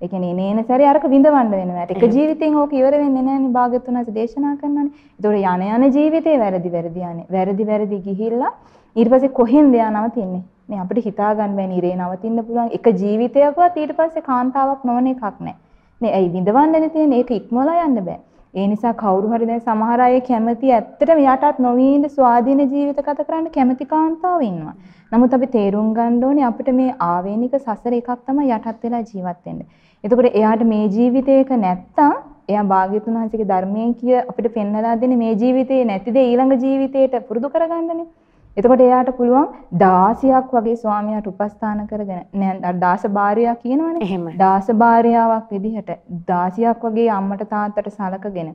ඒ කියන්නේ එන එන සැරේ අරක විඳවන්න වෙනවා. ඒක ජීවිතෙන් ඕක ඉවර වෙන්නේ නෑනේ භාග්‍යතුන් හස දේශනා කරනනේ. ඒතර යන යන ජීවිතේ වැරදි වැරදි යන්නේ. වැරදි වැරදි ගිහිල්ලා ඊට පස්සේ කොහෙන්ද යා නවතින්නේ? මේ අපිට හිතා ගන්න බෑ නිරේ නවතින්න පුළුවන් එක ජීවිතයකවත් ඊට පස්සේ කාන්තාවක් නොවන එකක් නෑ. නේ ඇයි විඳවන්නනේ තියෙන්නේ ඒක ඉක්මවලා යන්න බෑ. ඒ නිසා කවුරු හරි දැන් සමහර අය කැමති ඇත්තටම යටත් නොවීන ස්වාධීන ජීවිත ගත කරන්න කැමති කාන්තාවෝ ඉන්නවා. නමුත් අපි තේරුම් ගන්න ඕනේ අපිට මේ ආවේනික සසර එකක් තමයි යටත් වෙලා ජීවත් වෙන්න. එතකොට එයාට මේ ජීවිතයක නැත්තම් එයා භාග්‍යතුන් වහන්සේගේ ධර්මයෙන් කිය අපිට පෙන්වලා දෙන්නේ මේ ජීවිතේ නැතිද ඊළඟ ජීවිතේට පුරුදු කරගන්නනේ. එතකොට එයාට පුළුවන් 16ක් වගේ ස්වාමියාට උපස්ථාන කරගෙන නෑ දාස භාර්යාව කියනවනේ. එහෙමයි. දාස භාර්යාවක් විදිහට 16ක් වගේ අම්මට තාත්තට සලකගෙන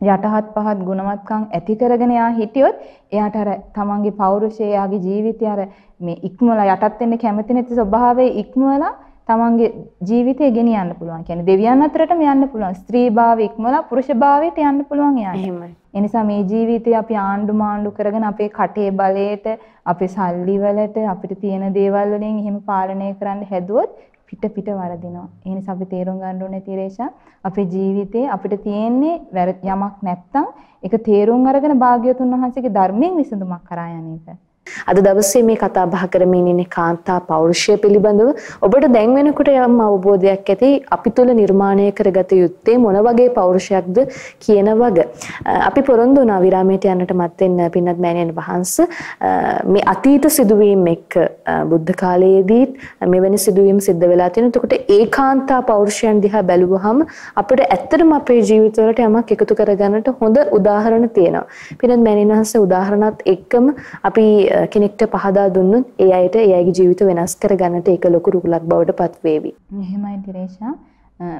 යටහත් පහත් ගුණවත්කම් ඇති කරගෙන යා හිටියොත් එයාට අර තමන්ගේ පෞරුෂය එයාගේ ජීවිතය අර මේ ඉක්මවලා යටත් වෙන්න කැමති නැති ස්වභාවයේ ඉක්මවලා තමන්ගේ ජීවිතය ගෙනියන්න පුළුවන්. කියන්නේ දෙවියන් අතරටම යන්න පුළුවන්. ස්ත්‍රී භාවය ඉක්මවලා පුරුෂ භාවයට යන්න පුළුවන් එයාට. එහෙමයි. ඒ නිසා මේ ජීවිතේ අපි ආණ්ඩු මාණ්ඩු කරගෙන අපේ කටේ බලයට, අපේ සල්ලි වලට, අපිට තියෙන දේවල් වලින් එහෙම පාලනය කරන්න හැදුවොත් පිට පිට වරදිනවා. ඒ නිසා අපි තේරුම් ගන්න ඕනේ තිරේෂා අපේ ජීවිතේ අපිට තියෙන්නේ යමක් නැත්තම් ඒක තේරුම් අරගෙන භාග්‍යවතුන් වහන්සේගේ ධර්මයෙන් විසඳුමක් කරා යන එක. අද දවසේ මේ කතා බහ කරමින් ඉන්නේ කාන්තා පෞරුෂය පිළිබඳව ඔබට දැන් වෙනකොට යම් අවබෝධයක් ඇති අපි තුල නිර්මාණය කරගත යුත්තේ මොන වගේ පෞරුෂයක්ද කියන වග. අපි පොරොන්දු වුණා විරාමයට යන්නට මත්තෙන් පින්නත් මෑණියන් වහන්සේ මේ අතීත සිදුවීම් එක්ක බුද්ධ කාලයේදීත් මෙවැනි සිදුවීම් සිද්ධ වෙලා තියෙනවා. එතකොට ඒකාන්තා පෞරුෂයන් දිහා බැලුවහම අපිට ඇත්තටම අපේ ජීවිතවලට යමක් එකතු කරගන්නට හොඳ උදාහරණ තියෙනවා. පින්නත් මෑණියන් වහන්සේ උදාහරණත් එක්කම අපි කෙනෙක්ට පහදා දුන්නොත් ඒ අයට ඒ අයගේ ජීවිත වෙනස් කරගන්නට ඒක ලොකු රුකුලක් බවට පත් වේවි. එහෙමයි තිරේෂා.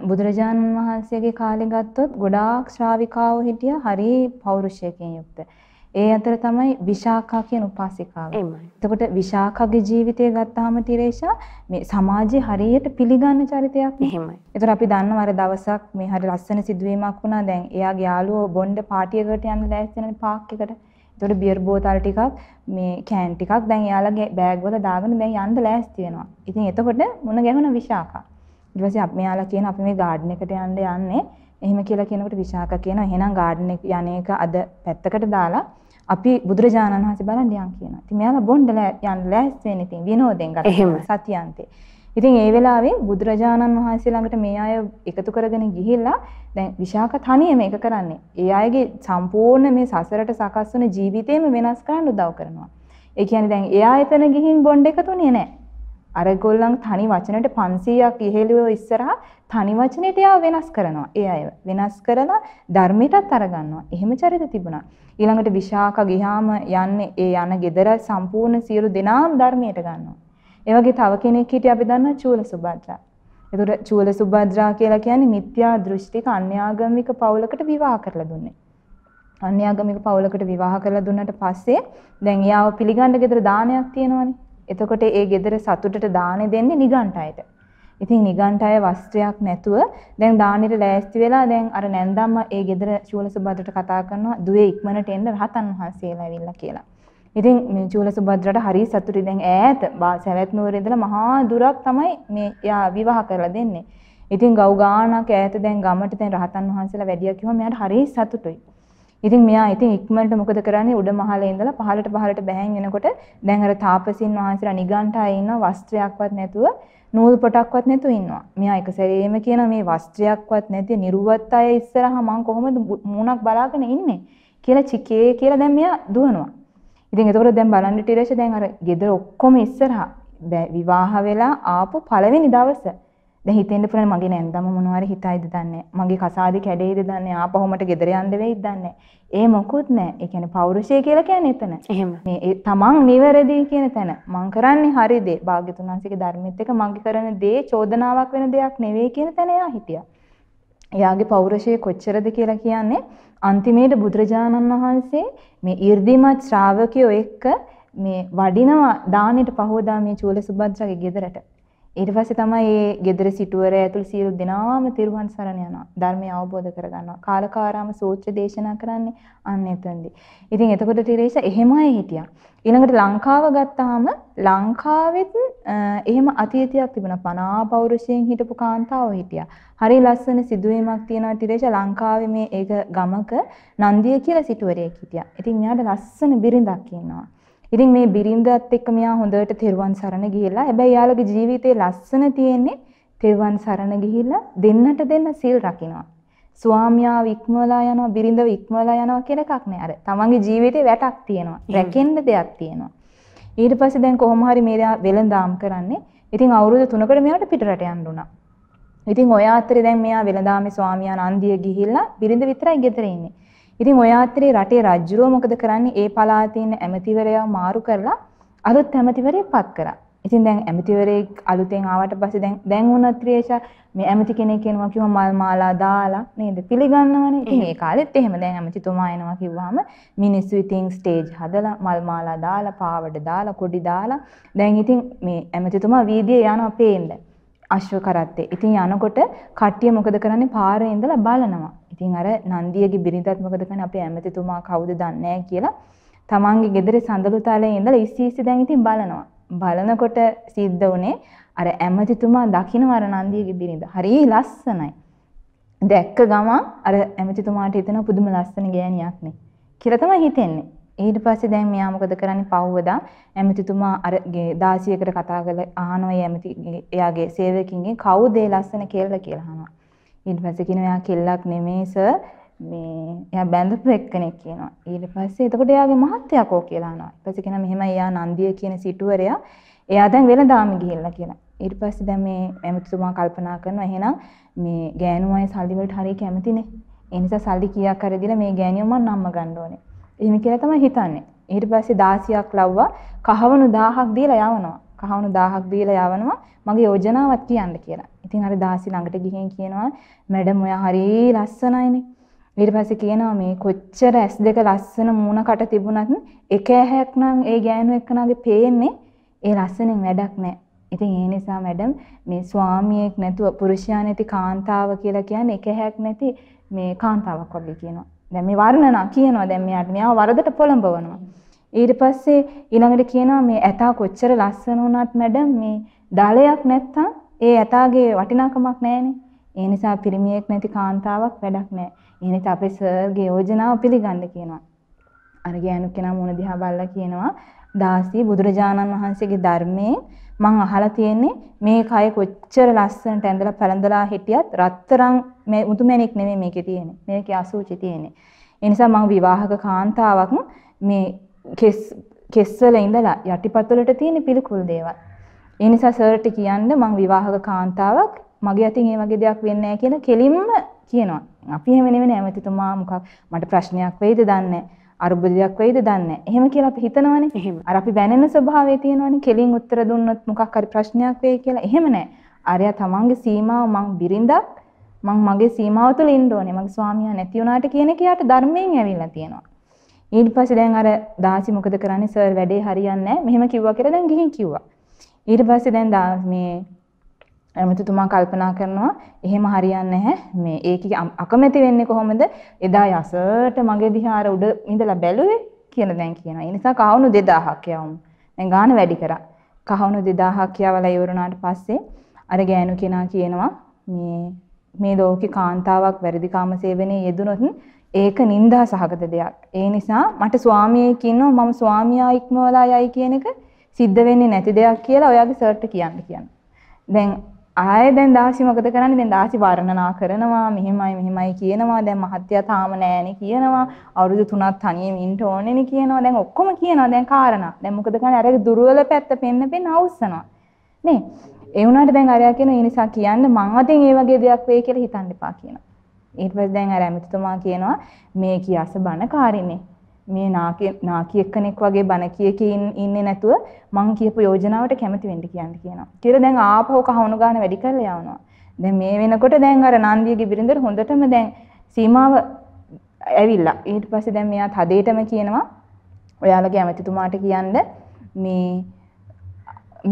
බුදුරජාණන් වහන්සේගේ කාලේ ගත්තොත් ගොඩාක් ශ්‍රාවිකාවෝ හිටියා හරි පෞරුෂයකින් යුක්ත. ඒ අතර තමයි විශාඛා කියන උපාසිකාව. එතකොට විශාඛාගේ ජීවිතය ගත්තාම තිරේෂා මේ සමාජයේ හරියට පිළිගන්න චරිතයක්. එහෙමයි. ඒතර අපි දන්නවා අර දවසක් මේ හරි ලස්සන සිදුවීමක් වුණා. දැන් එයාගේ යාළුවෝ බොණ්ඩ පාටියකට යන්න ලෑස්ති වෙන පාක් එකට. එතකොට බියර් බෝතල් ටිකක් මේ කෑන් ටිකක් දැන් එයාලගේ බෑග් වල දාගෙන දැන් යන්න ලෑස්ති වෙනවා. ඉතින් එතකොට මුණ ගැහුණ විශාකා. ඊට පස්සේ අපි මෙයාලා කියන අපි මේ ගාඩන් එකට යන්න යන්නේ. එහෙම කියලා කියනකොට විශාකා කියනවා එහෙනම් ගාඩන් එක යන්නේක අද පැත්තකට දාලා අපි බුදුරජාණන් වහන්සේ බලන්න යන් කියනවා. ඉතින් මෙයාලා බොණ්ඩ යන්න ලෑස්ති වෙන ඉතින් විනෝදෙන් ගත්තා සතියන්තේ. ඉතින් ඒ වෙලාවේ බුදුරජාණන් වහන්සේ ළඟට මේ අය එකතු කරගෙන ගිහිල්ලා දැන් විශාක තනියම මේක කරන්නේ. ඒ අයගේ සම්පූර්ණ මේ සසරට සකස් වන ජීවිතේම වෙනස් කරන්න උදව් කරනවා. ඒ කියන්නේ දැන් එයා එතන ගිහින් බොණ්ඩ එකතුනේ නැහැ. අර ගොල්ලන් තනි වචනෙට 500ක් ඉහෙළුව ඉස්සරහා තනි වචනෙට එයා වෙනස් කරනවා. ඒ අය වෙනස් කරලා ධර්මයටත් අරගන්නවා. එහෙම චරිත තිබුණා. ඊළඟට විශාක ගියාම යන්නේ ඒ යන gedara සම්පූර්ණ සියලු දෙනාම ධර්මයට ගන්නවා. ඒ වගේ තව කෙනෙක් හිටිය අපි දන්නවා චූල සුභද්‍රා. එතකොට චූල සුභද්‍රා කියලා කියන්නේ මිත්‍යා දෘෂ්ටික අන්‍යාගමික පවුලකට විවාහ කරලා දුන්නේ. අන්‍යාගමික පවුලකට විවාහ කරලා දුන්නට පස්සේ දැන් එයාව පිළිගන්න ගෙදර දානයක් තියෙනවනේ. එතකොට ඒ ගෙදර සතුටට දානේ දෙන්නේ නිගණ්ඨයට. ඉතින් නිගණ්ඨය වස්ත්‍රයක් නැතුව දැන් දානෙට ලෑස්ති වෙලා දැන් අර නැන්දම්ම ඒ ගෙදර චූලසුභද්‍රට කතා කරනවා දුවේ ඉක්මනට එන්න රහතන් වහන්සේලා ඇවිල්ලා කියලා. ඉතින් මේ චූලසුභද්‍රට හරි සතුටුයි දැන් ඈත සවැත් නුවරේ ඉඳලා මහා දුරක් තමයි මේ යා විවාහ කරලා දෙන්නේ. ඉතින් ගව් ගානක් ඈත දැන් ගමට දැන් රහතන් වහන්සේලා වැඩියා කිව්වම මෙයාට හරි සතුටුයි. ඉතින් මෙයා ඉතින් ඉක්මනට මොකද කරන්නේ උඩ මහලේ ඉඳලා පහළට පහළට බැහැන් එනකොට දැන් අර තාපසින් වහන්සේලා නිගණ්ඨා ඉන්න වස්ත්‍රයක්වත් නැතුව නූල් පොටක්වත් නැතුව ඉන්නවා. මෙයා එක සැරේම කියන මේ වස්ත්‍රයක්වත් නැති නිර්වත් අය ඉස්සරහා මං කොහොමද මූණක් බලාගෙන ඉන්නේ කියලා චිකේ කියලා දැන් මෙයා දුවනවා. ඉතින් එතකොට දැන් බලන්න ටිරේෂ දැන් අර ගෙදර ඔක්කොම ඉස්සරහා. විවාහ වෙලා ආපු පළවෙනි දවසේ. දැන් හිතෙන්න පුළුවන් මගේ නැන්දම මොනවාරි හිතයිද දන්නේ මගේ කසාදි කැඩෙයිද දන්නේ ආපහු මට ගෙදර යන්න වෙයිද දන්නේ ඒ මොකුත් නැහැ. ඒ කියන්නේ පෞරුෂය කියලා කියන්නේ එතන. එහෙම. මේ තමන් නිවැරදි කියන තැන. මං කරන්නේ හරි දේ. භාග්‍යතුන් වහන්සේගේ ධර්මෙත් එක මගේ කරන දේ චෝදනාවක් වෙන දෙයක් නෙවෙයි කියන තැන එයා හිටියා එයාගේ පෞරුෂය කොච්චරද කියලා කියන්නේ අන්තිමේට බුදුරජාණන් වහන්සේ මේ 이르දිමත් ශ්‍රාවකයෝ එක්ක මේ වඩිනවා දානෙට පහෝදා මේ චූල සුභද්‍රගේ ගෙදරට. ඊට පස්සේ තමයි මේ gedara සිටුවරය ඇතුළු සියලු දෙනාම තිරුවන් සරණ යනවා. ධර්මය අවබෝධ කරගන්නවා. කාලකාරාම සූත්‍ර දේශනා කරන්නේ අන්න එතනදී. ඉතින් එතකොට තිරේෂ එහෙමයි හිටියා. ඊළඟට ලංකාව ගත්තාම ලංකාවෙත් එහෙම අතීතයක් තිබුණා. පනා පෞරුෂයෙන් හිටපු කාන්තාව හිටියා. හරි ලස්සන සිදුවීමක් තියෙනවා තිරේෂ ලංකාවේ මේ ඒක ගමක නන්දිය කියලා සිටුවරයෙක් හිටියා. ඉතින් මෙයාට ලස්සන බිරිඳක් ඉන්නවා. ඉතින් මේ බිරිඳත් එක්ක මෙයා හොඳට තෙරුවන් සරණ ගිහිල්ලා හැබැයි යාළගේ ජීවිතේ ලස්සන තියෙන්නේ තෙරුවන් සරණ ගිහිල්ලා දෙන්නට දෙන්න සිල් රකින්නවා. ස්වාමියාව ඉක්මවලා යනවා බිරිඳව ඉක්මවලා යනවා කියලා එකක් නෑ. අර තමන්ගේ ජීවිතේ වැටක් තියෙනවා. රැකෙන්න දෙයක් තියෙනවා. ඊට පස්සේ දැන් කොහොම හරි මේ වෙලඳාම් කරන්නේ. ඉතින් අවුරුදු 3කට මෙයාට පිටරට යන්න උනා. ඉතින් ඔය අතරේ දැන් මෙයා වෙලඳාමේ ස්වාමියා නන්දිය ගිහිල්ලා බිරිඳ විතරයි ගෙදර ඉන්නේ. ඉතින් ඔය අතරේ රටේ රජුරෝ මොකද කරන්නේ? ඒ පළාතේ ඉන්න ඇමතිවරයා මාරු කරලා අලුත් ඇමතිවරයෙක් පත් කරා. ඉතින් දැන් ඇමතිවරයෙක් අලුතෙන් ආවට පස්සේ දැන් දැන් වුණත් ත්‍රිේෂා මේ ඇමති කෙනෙක් එනවා කිව්වම මල් මාලා දාලා නේද පිළිගන්නවනේ. ඉතින් ඒ කාලෙත් එහෙම දැන් ඇමතිතුමා එනවා කිව්වම මිනිස්සු ඉතින් ස්ටේජ් හදලා මල් මාලා දාලා පාවඩ දාලා කොඩි දාලා දැන් ඉතින් මේ ඇමතිතුමා වීදියේ යනවා පේන්න. අශ්ව කරත්තේ. ඉතින් යනකොට කට්ටිය මොකද කරන්නේ පාරේ ඉඳලා බලනවා. ඉතින් අර නන්දියගේ බිරිඳත් මොකද කරන්නේ අපේ ඇමතිතුමා කවුද දන්නේ කියලා තමන්ගේ ගෙදර සඳලු තලයේ ඉඳලා ඉස්සි ඉස්සි දැන් ඉතින් බලනවා. බලනකොට සිද්ධ වුණේ අර ඇමතිතුමා දකින්න අර නන්දියගේ බිරිඳ. හරි ලස්සනයි. දැක්ක ගමන් අර ඇමතිතුමාට හිතෙන පුදුම ලස්සන ගෑණියක් නේ. කියලා තමයි හිතෙන්නේ. ඊට පස්සේ දැන් මෙයා මොකද කරන්නේ පව්වදා ඇමතිතුමා අර දාසියකට කතා කරලා අහනවා ඇමති එයාගේ සේවකින්ගෙන් කවුද ඒ ලස්සන කෙල්ල කියලා අහනවා. ඊට පස්සේ කියනවා එයා කෙල්ලක් නෙමෙයි සර් මේ එයා බැඳපු එක්කෙනෙක් කියනවා. ඊට පස්සේ එතකොට එයාගේ මහත්තයා කෝ කියලා අහනවා. ඊට පස්සේ කියනවා මෙහෙමයි එයා නන්දිය කියන සිටුවරයා. එයා දැන් වෙළඳාම ගිහිල්ලා කියලා. ඊට පස්සේ දැන් මේ ඇමතිතුමා කල්පනා කරනවා එහෙනම් මේ ගෑනු අය සල්ලි වලට හරිය කැමතිනේ. ඒ නිසා සල්ලි කීයක් හරි දීලා මේ ගෑනියව මම නම්ම ගන්න ඕනේ. එහෙම කියලා තමයි හිතන්නේ. ඊට පස්සේ 16ක් ලව්වා කහවණු 1000ක් දීලා යවනවා. කහවණු 1000ක් දීලා යවනවා මගේ යෝජනාවත් කියන්න කියලා. ඉතින් අර දාසි ළඟට ගිහින් කියනවා මැඩම් ඔයා හරි ලස්සනයිනේ. ඊට පස්සේ කියනවා මේ කොච්චර ඇස් දෙක ලස්සන මූණකට තිබුණත් එක ඇහැක් නම් ඒ ගෑනු එක්කනාගේ පේන්නේ ඒ ලස්සනෙන් වැඩක් නැහැ. ඉතින් ඒ නිසා මැඩම් මේ ස්වාමියෙක් නැතුව පුරුෂයා නැති කාන්තාව කියලා කියන්නේ එක ඇහැක් නැති මේ කාන්තාවක් වගේ කියනවා. දැන් මේ වර්ණනා කියනවා දැන් මෙයාට මෙයාව වරදට පොළඹවනවා. ඊට පස්සේ ඊළඟට කියනවා මේ ඇතා කොච්චර ලස්සන වුණත් මැඩම් මේ ඩලයක් නැත්තම් ඒ ඇතාගේ වටිනාකමක් නැහැනේ. ඒ නිසා පිරිමියෙක් නැති කාන්තාවක් වැඩක් නැහැ. ඒ නිසා අපේ සර්ගේ යෝජනාව පිළිගන්න කියනවා. අර ගෑනු කෙනා මුණ දිහා බලලා කියනවා දාසී බුදුරජාණන් වහන්සේගේ ධර්මයේ මං අහලා තියෙන්නේ මේ කය කොච්චර ලස්සනට ඇඳලා පැලඳලා හිටියත් රත්තරන් මේ මුතුමැණික් නෙමෙයි මේකේ තියෙන්නේ. මේකේ අසුචි තියෙන්නේ. ඒ නිසා මං විවාහක කාන්තාවක් මේ කෙස් කෙස්වල ඉඳලා යටිපතුලට තියෙන පිළිකුල් දේවල්. ඒ නිසා සර්ට කියන්න මං විවාහක කාන්තාවක් මගේ අතින් ඒ වගේ දෙයක් වෙන්නේ නැහැ කියලා කෙලින්ම කියනවා. අපි එහෙම නෙවෙයි ඇමතිතුමා මොකක් මට ප්‍රශ්නයක් වෙයිද දන්නේ අරුබුදයක් වෙයිද දන්නේ එහෙම කියලා අපි හිතනවනේ. අර අපි වැනෙන ස්වභාවය තියෙනවනේ. කෙලින් උත්තර දුන්නොත් මොකක් හරි ප්‍රශ්නයක් වෙයි කියලා. එහෙම නැහැ. අරයා තමන්ගේ සීමාව මං බිරිඳක් මං මගේ සීමාව තුළ ඉන්න ඕනේ. මගේ ස්වාමියා නැති වුණාට කියන එක යාට ධර්මයෙන් ඇවිල්ලා තියෙනවා. ඊට පස්සේ දැන් අර දාසි මොකද කරන්නේ සර් වැඩේ හරියන්නේ නැහැ. මෙහෙම කිව්වා කියලා දැන් ගිහින් කිව්වා. ඊට පස්සේ දැන් මේ ඇමතිතුමා කල්පනා කරනවා එහෙම හරියන්නේ නැහැ. මේ ඒකේ අකමැති වෙන්නේ කොහොමද? එදා යසට මගේ දිහා අර උඩ ඉඳලා බැලුවේ කියලා දැන් කියනවා. ඒ නිසා කවුණු 2000ක් යවමු. දැන් ගාන වැඩි කරා. කවුණු 2000ක් යවලා ඉවරුණාට පස්සේ අර ගෑනු කෙනා කියනවා මේ මේ ලෝකේ කාන්තාවක් වැරදි කාම සේවනයේ යෙදුනොත් ඒක නිന്ദා සහගත දෙයක්. ඒ නිසා මට ස්වාමියෙක් ඉන්නවා මම ස්වාමියා ඉක්මවලා යයි කියන එක සිද්ධ වෙන්නේ නැති දෙයක් කියලා ඔයාගේ සර්ට කියන්න කියන්න. දැන් ආයෙ දැන් දාසි මොකද කරන්නේ? දැන් දාසි වර්ණනා කරනවා මෙහෙමයි මෙහෙමයි කියනවා. දැන් මහත්ය තාම නෑනේ කියනවා. අවුරුදු 3ක් තනියම ඉන්න ඕනේනේ කියනවා. දැන් ඔක්කොම කියනවා දැන් කාරණා. දැන් මොකද කරන්නේ? අරගේ දුර්වල පැත්ත පෙන්න පෙන්න අවුස්සනවා. නේ? ඒ වුණාට දැන් අරයා කියන ඒ නිසා කියන්න මං අතින් ඒ වගේ දෙයක් වෙයි කියලා හිතන්න එපා කියනවා. ඊට පස්සේ දැන් අර ඇමතිතුමා කියනවා මේ කියාස බණකාරිනේ. මේ නාකි නාකි එක්කෙනෙක් වගේ බණ කිය කිය ඉන්නේ නැතුව මං කියපු යෝජනාවට කැමති වෙන්න කියන්න කියනවා. කියලා දැන් ආපහු කහවණු ගන්න වැඩි කරලා යවනවා. දැන් මේ වෙනකොට දැන් අර නන්දියගේ බිරිඳට හොඳටම දැන් සීමාව ඇවිල්ලා. ඊට පස්සේ දැන් මෙයා තදේටම කියනවා ඔයාලගේ ඇමතිතුමාට කියන්න මේ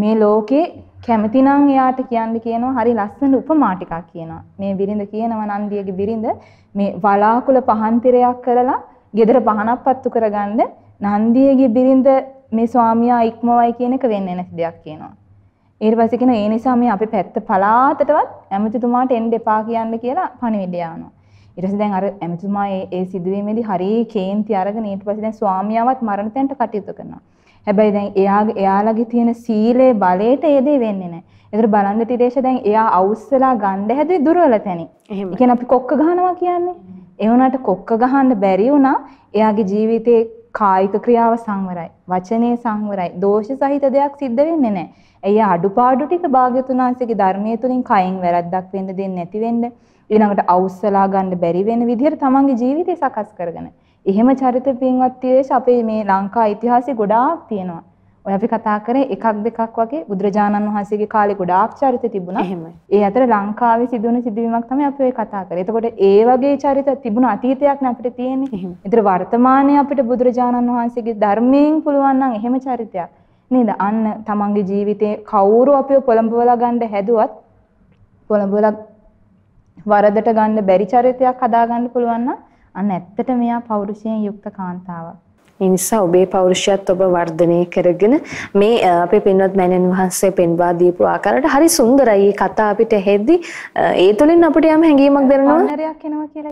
මේ ලෝකේ කැමතිනම් එයාට කියන්න කියනවා හරි ලස්සන උපමා ටිකක් කියනවා. මේ බිරිඳ කියනවා නන්දියගේ බිරිඳ මේ වලාකුළ පහන් තිරයක් කරලා ගෙදර පහනක් පත්තු කරගන්න නන්දියගේ බිරිඳ මේ ස්වාමියා ඉක්මවයි කියන එක වෙන්නේ නැති දෙයක් කියනවා. ඊට පස්සේ කියන ඒ නිසා මේ අපේ පැත්ත පලාතටවත් ඇමතිතුමාට එන්න එපා කියන්න කියලා පණිවිඩය යනවා. ඊට පස්සේ දැන් අර ඇමතිතුමා ඒ ඒ සිදුවීමේදී හරි කේන්ති අරගෙන ඊට පස්සේ දැන් ස්වාමියාවත් මරණ තැනට කටයුතු කරනවා. හැබැයි දැන් එයාගේ එයාලගේ තියෙන සීලේ බලයට ඒ දේ වෙන්නේ නැහැ. ඒතර බලන්න තිරේෂ දැන් එයා අවුස්සලා ගන්න හැදුවේ දුර්වල තැනින්. ඒ කියන්නේ අපි කොක්ක ගහනවා කියන්නේ. ඒ වුණාට කොක්ක ගහන්න බැරි වුණා එයාගේ ජීවිතේ කායික ක්‍රියාව සංවරයි වචනේ සංවරයි දෝෂ සහිත දෙයක් සිද්ධ වෙන්නේ නැහැ. එය අඩුපාඩු ටික භාග්‍යතුන් වහන්සේගේ ධර්මයේ තුලින් කයින් වැරද්දක් වෙන්න දෙන්නේ නැති වෙන්න ඊළඟට අවුස්සලා ගන්න බැරි වෙන විදිහට තමන්ගේ ජීවිතය සකස් කරගෙන. එහෙම චරිත පින්වත් තිරේෂ අපේ මේ ලංකා ඉතිහාසයේ ගොඩාක් තියෙනවා. ඔය අපි කතා කරේ එකක් දෙකක් වගේ බුදුරජාණන් වහන්සේගේ කාලේ ගොඩාක් චරිත තිබුණා. එහෙමයි. ඒ අතර ලංකාවේ සිදුවන සිදුවීමක් තමයි අපි ඔය කතා කරේ. එතකොට ඒ වගේ චරිත තිබුණ අතීතයක් නේ අපිට තියෙන්නේ. එහෙම. ඒතර වර්තමානයේ අපිට බුදුරජාණන් වහන්සේගේ ධර්මයෙන් පුළුවන් නම් එහෙම චරිතයක් නේද? අන්න තමන්ගේ ජීවිතේ කවුරු අපිව පොළඹවලා ගන්න හැදුවත් පොළඹවලා වරදට ගන්න බැරි චරිතයක් හදාගන්න පුළුවන් නම් අන්න ඇත්තට මෙයා පෞරුෂයෙන් යුක්ත කාන්තාවක්. ඒ නිසා ඔබේ පෞරුෂයත් ඔබ වර්ධනය කරගෙන මේ අපේ පින්වත් මෑණියන් වහන්සේ පෙන්වා දීපු ආකාරයට හරි සුන්දරයි. මේ කතා අපිට හෙද්දි ඒ තුලින් අපිට යම් හැඟීමක් දැනෙනවා.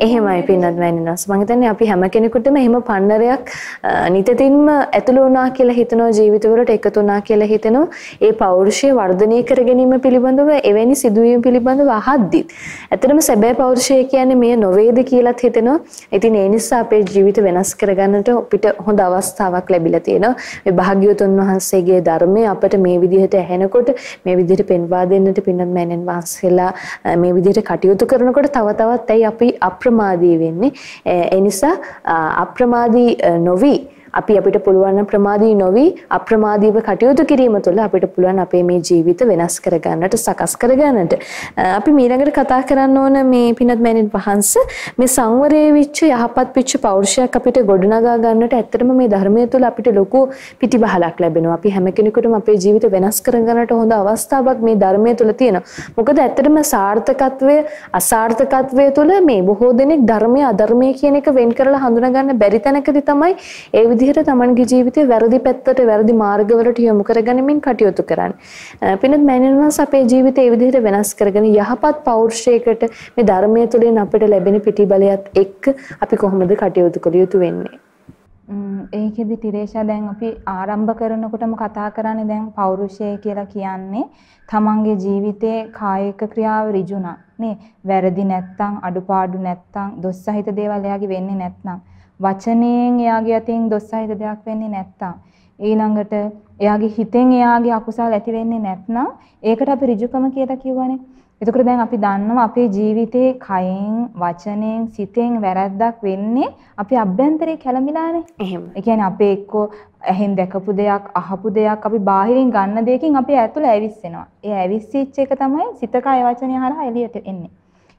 එහෙමයි පින්වත් මෑණියන් වහන්සේ. මම හිතන්නේ අපි හැම කෙනෙකුටම එහෙම පන්නරයක් නිතින්ම ඇතුළු වුණා කියලා හිතනවා ජීවිතවලට එකතු වුණා කියලා හිතනවා. ඒ පෞරුෂය වර්ධනය කර ගැනීම පිළිබඳව එවැනි සිදුවීම් පිළිබඳව අහද්දිත්. ඇත්තටම සැබෑ පෞරුෂය කියන්නේ මේ නොවේද කියලාත් හිතෙනවා. ඉතින් ඒ නිසා අපේ ජීවිත වෙනස් කරගන්නට අපිට හොඳ අවස්ථාවක් ලැබිලා තියෙනවා. මේ භාග්‍යවතුන් වහන්සේගේ ධර්මය අපට මේ විදිහට ඇහෙනකොට මේ විදිහට පෙන්වා දෙන්නට පින්නත් මෑණන් වහන්සේලා මේ විදිහට කටයුතු කරනකොට තව තවත් ඇයි අපි අප්‍රමාදී වෙන්නේ. ඒ නිසා අප්‍රමාදී නොවි අපි අපිට පුළුවන් ප්‍රමාදී නොවි අප්‍රමාදීව කටයුතු කිරීම තුළ අපිට පුළුවන් අපේ මේ ජීවිත වෙනස් කරගන්නට සකස් කරගන්නට. අපි ඊළඟට කතා කරන්න ඕන මේ පිනත් මෑණින් වහන්ස මේ සංවරයේ විච්ච යහපත් පිච්ච පෞරුෂයක් අපිට ගොඩනගා ගන්නට ඇත්තටම මේ ධර්මයේ තුළ අපිට ලොකු පිටිබහලක් ලැබෙනවා. අපි හැම කෙනෙකුටම අපේ ජීවිත වෙනස් කරගන්නට හොඳ අවස්ථාවක් මේ ධර්මයේ තුළ තියෙනවා. මොකද ඇත්තටම සාර්ථකත්වය අසාර්ථකත්වය තුළ මේ බොහෝ දෙනෙක් ධර්මය අධර්මය කියන එක වෙන් කරලා හඳුනා ගන්න බැරි තැනකදී තමයි ඒ විදිහ විදිහට තමන්ගේ ජීවිතේ වැරදි පැත්තට වැරදි මාර්ගවලට යොමු කරගනිමින් කටයුතු කරන්න. පිනත් මෑණියන්වන්ස අපේ ජීවිතේ ඒ විදිහට වෙනස් කරගෙන යහපත් පෞරුෂයකට මේ ධර්මයේ තුලින් අපිට ලැබෙන පිටිබලයත් එක්ක අපි කොහොමද කටයුතු කළ යුතු වෙන්නේ? ඒකෙදි තිරේෂා දැන් අපි ආරම්භ කරනකොටම කතා කරන්නේ දැන් පෞරුෂය කියලා කියන්නේ තමන්ගේ ජීවිතේ කායික ක්‍රියාව ඍජුණා නේ වැරදි නැත්තම් අඩුපාඩු නැත්තම් දොස් සහිත දේවල් එයාගේ වෙන්නේ නැත්නම් වචනයෙන් එයාගේ අතින් දොස් සහිත දෙයක් වෙන්නේ නැත්තම් ඊළඟට එයාගේ හිතෙන් එයාගේ අකුසල් ඇති වෙන්නේ නැත්නම් ඒකට අපි ඍජුකම කියලා කියවනේ. එතකොට දැන් අපි දන්නවා අපේ ජීවිතේ කයෙන් වචනයෙන් සිතෙන් වැරද්දක් වෙන්නේ අපි අභ්‍යන්තරේ කැළඹිලානේ. එහෙම. ඒ කියන්නේ අපේ එක්කෝ ඇහෙන් දැකපු දෙයක් අහපු දෙයක් අපි බාහිරින් ගන්න දෙයකින් අපි ඇතුළ ඇවිස්සෙනවා. ඒ ඇවිස්සිච්ච එක තමයි සිත කය වචනය හරහා එළියට එන්නේ.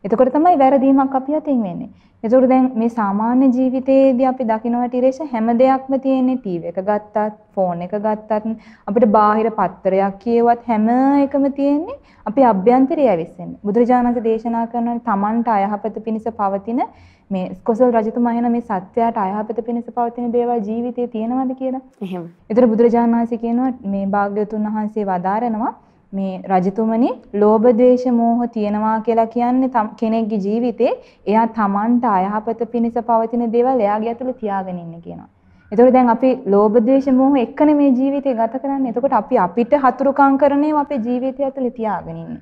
එතකොට තමයි වැරදීමක් අපි අතින් වෙන්නේ. එතකොට දැන් මේ සාමාන්‍ය ජීවිතයේදී අපි දකිනවා ටිරේෂ හැම දෙයක්ම තියෙන්නේ ටීවී එක ගත්තත්, ෆෝන් එක ගත්තත්, අපිට බාහිර පත්තරයක් කියවත් හැම එකම තියෙන්නේ අපි අභ්‍යන්තරය ඇවිස්සෙන්නේ. බුදුරජාණන් දේශනා කරන තමන්ට අයහපත පිණිස පවතින මේ කොසල් රජතුමා එන මේ සත්‍යයට අයහපත පිණිස පවතින දේවල් ජීවිතේ තියෙනවද කියලා. එහෙම. ඒතර බුදුරජාණන් වහන්සේ කියනවා මේ භාග්‍යවතුන් වහන්සේ වදාරනවා මේ රජතුමනි ලෝභ ද්වේෂ මෝහ තියනවා කියලා කියන්නේ කෙනෙක්ගේ ජීවිතේ එයා Tamanට අයහපත පිණිස පවතින දේවල් එයාගේ ඇතුළේ තියාගෙන ඉන්නේ කියනවා. එතකොට දැන් අපි ලෝභ ද්වේෂ මෝහ එක්කනේ මේ ජීවිතය ගත කරන්නේ. එතකොට අපි අපිට හතුරුකම් කරන ඒවා අපේ ජීවිතය ඇතුළේ තියාගෙන ඉන්නේ.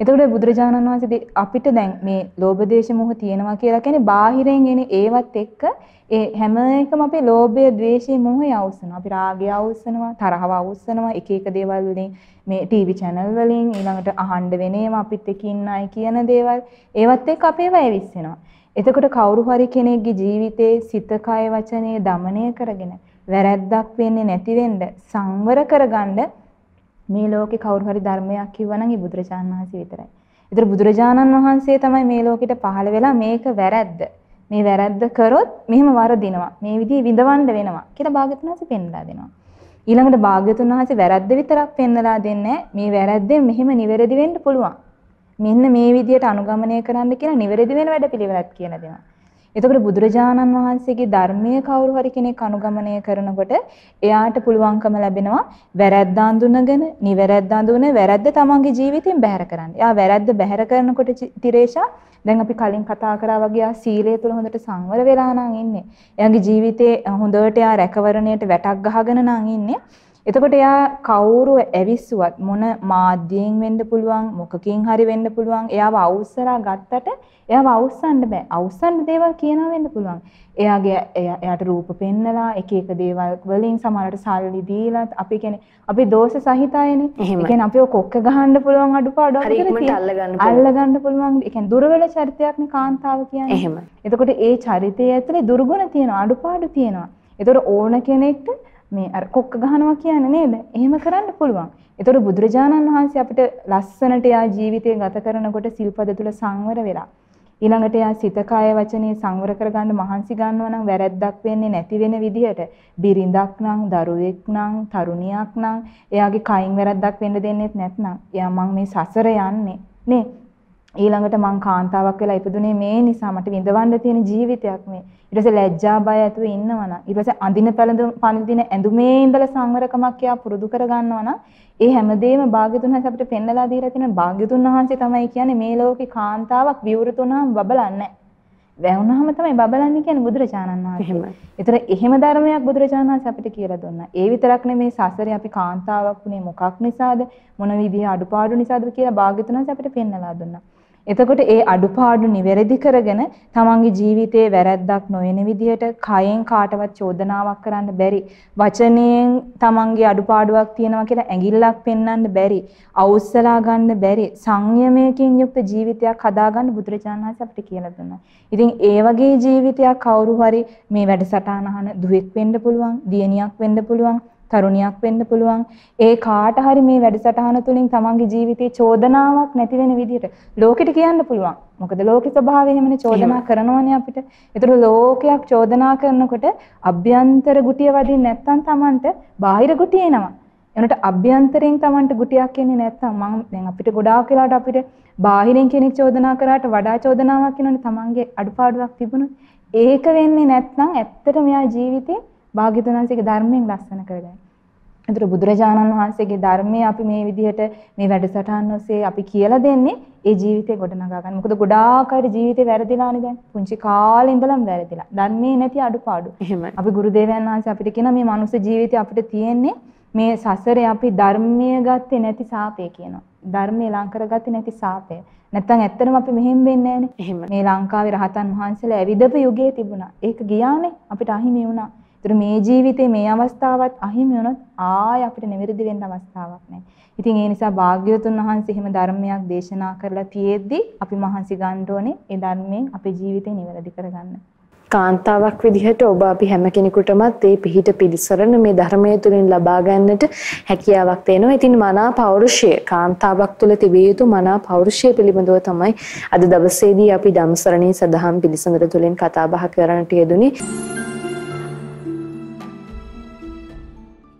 එතකොට බුදුරජාණන් වහන්සේ අපිට දැන් මේ ලෝභ දේශ මොහ තියෙනවා කියලා කියන්නේ බාහිරෙන් එන ඒවත් එක්ක ඒ හැම එකම අපේ ලෝභය, ద్వේෂය, මොහය අවුස්සනවා. අපි රාගය අවුස්සනවා, තරහව අවුස්සනවා, එක එක දේවල් වලින් මේ ටීවී channel වලින් ඊළඟට අහන්න වෙන ඒවා අපිත් එක්ක ඉන්නයි කියන දේවල් ඒවත් එක්ක අපේව ඇවිස්සෙනවා. එතකොට කවුරු හරි කෙනෙක්ගේ ජීවිතේ සිත, කය, වචනේ দমনය කරගෙන වැරැද්දක් වෙන්නේ නැති වෙන්න සංවර කරගන්න මේ ලෝකේ කවුරු හරි ධර්මයක් කිව්වනම් ඒ බුදුරජාණන් වහන්සේ විතරයි. ඒතර බුදුරජාණන් වහන්සේ තමයි මේ ලෝකෙට පහළ වෙලා මේක වැරැද්ද. මේ වැරැද්ද කරොත් මෙහෙම වරදිනවා. මේ විදිහේ විඳවන්න වෙනවා කියලා භාග්‍යතුන් වහන්සේ පෙන්ලා දෙනවා. ඊළඟට භාග්‍යතුන් වහන්සේ වැරද්ද විතරක් පෙන්වලා දෙන්නේ මේ වැරද්දෙන් මෙහෙම නිවැරදි වෙන්න පුළුවන්. මෙන්න මේ විදිහට අනුගමනය කරන්න කියලා නිවැරදි වෙන වැඩපිළිවෙලක් කියලා දෙනවා. එතකොට බුදුරජාණන් වහන්සේගේ ධර්මයේ කවුරු හරි කෙනෙක් අනුගමනය කරනකොට එයාට පුළුවන්කම ලැබෙනවා වැරැද්ද අඳුනගෙන, නිවැරද්ද අඳුන වැරද්ද තමන්ගේ ජීවිතෙන් බැහැර කරන්න. එයා වැරද්ද බැහැර කරනකොට තිරේෂා දැන් අපි කලින් කතා කරා වගේ ආ සීලය තුළ හොඳට සංවර වෙලා නම් ඉන්නේ. එයාගේ ජීවිතේ හොඳට එයා රැකවරණයට වැටක් ගහගෙන නම් ඉන්නේ. එතකොට එයා කවුරු ඇවිස්සුවත් මොන මාධ්‍යයෙන් වෙන්න පුළුවන් මොකකින් හරි වෙන්න පුළුවන් එයාව අවුස්සලා ගත්තට එයාව අවුස්සන්න බෑ. අවුස්සන්න දේවල් කියනවා වෙන්න පුළුවන්. එයාගේ එයාට රූප පෙන්නලා එක එක දේවල් වලින් සමහරට සල්ලි දීලා අපි කියන්නේ අපි දෝෂ සහිතයනේ. ඒ කියන්නේ අපිව කොක්ක ගහන්න පුළුවන් අඩුපාඩු අල්ල ගන්න පුළුවන්. ඒ කියන්නේ දුර්වල චරිතයක්නේ කාන්තාව කියන්නේ. එහෙම එතකොට ඒ චරිතය ඇතුලේ දුර්ගුණ තියෙනවා අඩුපාඩු තියෙනවා. එතකොට ඕන කෙනෙක්ට මේ අර කොක්ක ගහනවා කියන්නේ නේද? එහෙම කරන්න පුළුවන්. ඒතකොට බුදුරජාණන් වහන්සේ අපිට ලස්සනට යා ජීවිතය ගත කරනකොට සිල්පද තුල සංවර වෙලා ඊළඟට යා සිත කය වචනේ සංවර කරගන්න මහන්සි ගන්නවා නම් වැරැද්දක් වෙන්නේ නැති වෙන විදිහට බිරිඳක් නම් දරුවෙක් නම් තරුණියක් නම් එයාගේ කයින් වැරැද්දක් වෙන්න දෙන්නෙත් නැත්නම් එයා මං මේ සසර යන්නේ නේ ඊළඟට මං කාන්තාවක් වෙලා ඉපදුනේ මේ නිසා මට විඳවන්න තියෙන ජීවිතයක් මේ. ඊට පස්සේ ලැජ්ජා බය ඇතුව ඉන්නවනම් ඊට පස්සේ අඳින පැළඳුම් පණිදින ඇඳුමේ ඉඳලා සංවරකමක් යා පුරුදු කරගන්නවා නම් ඒ හැමදේම භාග්‍යතුන් වහන්සේ අපිට පෙන්නලා දීලා තියෙන භාග්‍යතුන් වහන්සේ තමයි කියන්නේ මේ ලෝකේ කාන්තාවක් විවෘත වුණාම බබලන්නේ වැහුණාම තමයි බබලන්නේ කියන්නේ බුදුරජාණන් වහන්සේ. ඒතර එහෙම ධර්මයක් බුදුරජාණන් වහන්සේ අපිට කියලා දුන්නා. ඒ විතරක් නෙමේ සසරේ අපි කාන්තාවක් වුණේ මොකක් නිසාද මොන විදිහේ අඩුපාඩු නිසාද කියලා භාග්‍යතුන් වහන්සේ අපිට පෙන්නලා දුන්නා. එතකොට ඒ අඩුපාඩු නිවැරදි කරගෙන තමන්ගේ ජීවිතයේ වැරැද්දක් නොවන විදිහට කයෙන් කාටවත් චෝදනාවක් කරන්න බැරි වචනයෙන් තමන්ගේ අඩුපාඩුවක් තියෙනවා කියලා ඇඟිල්ලක් පෙන්වන්න බැරි අවුස්සලා ගන්න බැරි සංයමයකින් යුක්ත ජීවිතයක් හදාගන්න බුදුරජාණන් වහන්සේ අපිට කියලා දුන්නා. ඉතින් ඒ වගේ ජීවිතයක් කවුරු හරි මේ වැඩසටහන අහන දුවෙක් වෙන්න පුළුවන්, දියණියක් වෙන්න පුළුවන්, තරුණියක් වෙන්න පුළුවන්. ඒ කාට හරි මේ වැඩසටහන තුලින් තමන්ගේ ජීවිතේ චෝදනාවක් නැති වෙන විදිහට ලෝකෙට කියන්න පුළුවන්. මොකද ලෝකේ ස්වභාවය එහෙමනේ චෝදනා කරනවනේ අපිට. ඒතර ලෝකයක් චෝදනා කරනකොට අභ්‍යන්තර ගුටිය වදින්න නැත්නම් තමන්ට බාහිර ගුටිය එනවා. එනට අභ්‍යන්තරයෙන් තමන්ට ගුටියක් එන්නේ නැත්නම් මම දැන් අපිට ගොඩාක් වෙලාවට අපිට බාහිරින් කෙනෙක් චෝදනා කරාට වඩා චෝදනාවක් එනවනේ තමන්ගේ අඩුපාඩුවක් තිබුණොත් ඒක වෙන්නේ නැත්නම් ඇත්තට මෙයා ජීවිතේ භාග්‍යතුන් වහන්සේගේ ධර්මයෙන් ලස්සන කරගන්න. ඒතර බුදුරජාණන් වහන්සේගේ ධර්මයේ අපි මේ විදිහට මේ වැඩසටහන් ඔස්සේ අපි කියලා දෙන්නේ ඒ ජීවිතේ ගොඩනගා ගන්න. මොකද ගොඩාක් අය ජීවිතේ වැරදිලානේ දැන්. පුංචි කාලේ ඉඳලම වැරදිලා. ධර්මයේ නැති අඩුපාඩු. එහෙමයි. අපි ගුරුදේවයන් වහන්සේ අපිට කියන මේ මනුස්ස ජීවිතේ අපිට තියෙන්නේ මේ සසරේ අපි ධර්මීය ගත්තේ නැති සාපේ කියනවා. ධර්මයේ ලං කරගත්තේ නැති සාපේ. නැත්තම් ඇත්තටම අපි මෙහෙම වෙන්නේ නැහනේ. මේ ලංකාවේ රහතන් වහන්සේලා ඇවිදපු යුගයේ තිබුණා. ඒක ගියානේ අපිට අහිමි වුණා. ඒතර මේ ජීවිතේ මේ අවස්ථාවත් අහිමි වුණොත් ආය අපිට නිවැරදි වෙන්න අවස්ථාවක් නැහැ. ඉතින් ඒ නිසා භාග්‍යවතුන් වහන්සේ එහෙම ධර්මයක් දේශනා කරලා තියෙද්දි අපි මහන්සි ගන්න ඕනේ ඒ ධර්මයෙන් අපේ ජීවිතේ නිවැරදි කරගන්න. කාන්තාවක් විදිහට ඔබ අපි හැම කෙනෙකුටමත් ඒ පිහිට පිළිසරණ මේ ධර්මයේ තුලින් ලබා ගන්නට හැකියාවක් තියෙනවා. ඉතින් මනා පෞරුෂය කාන්තාවක් තුළ තිබිය යුතු මනා පෞරුෂය පිළිබඳව තමයි අද දවසේදී අපි ධම්සරණී සදහම් පිළිසඳර තුලින් කතා බහ කරන්නට යෙදුනේ.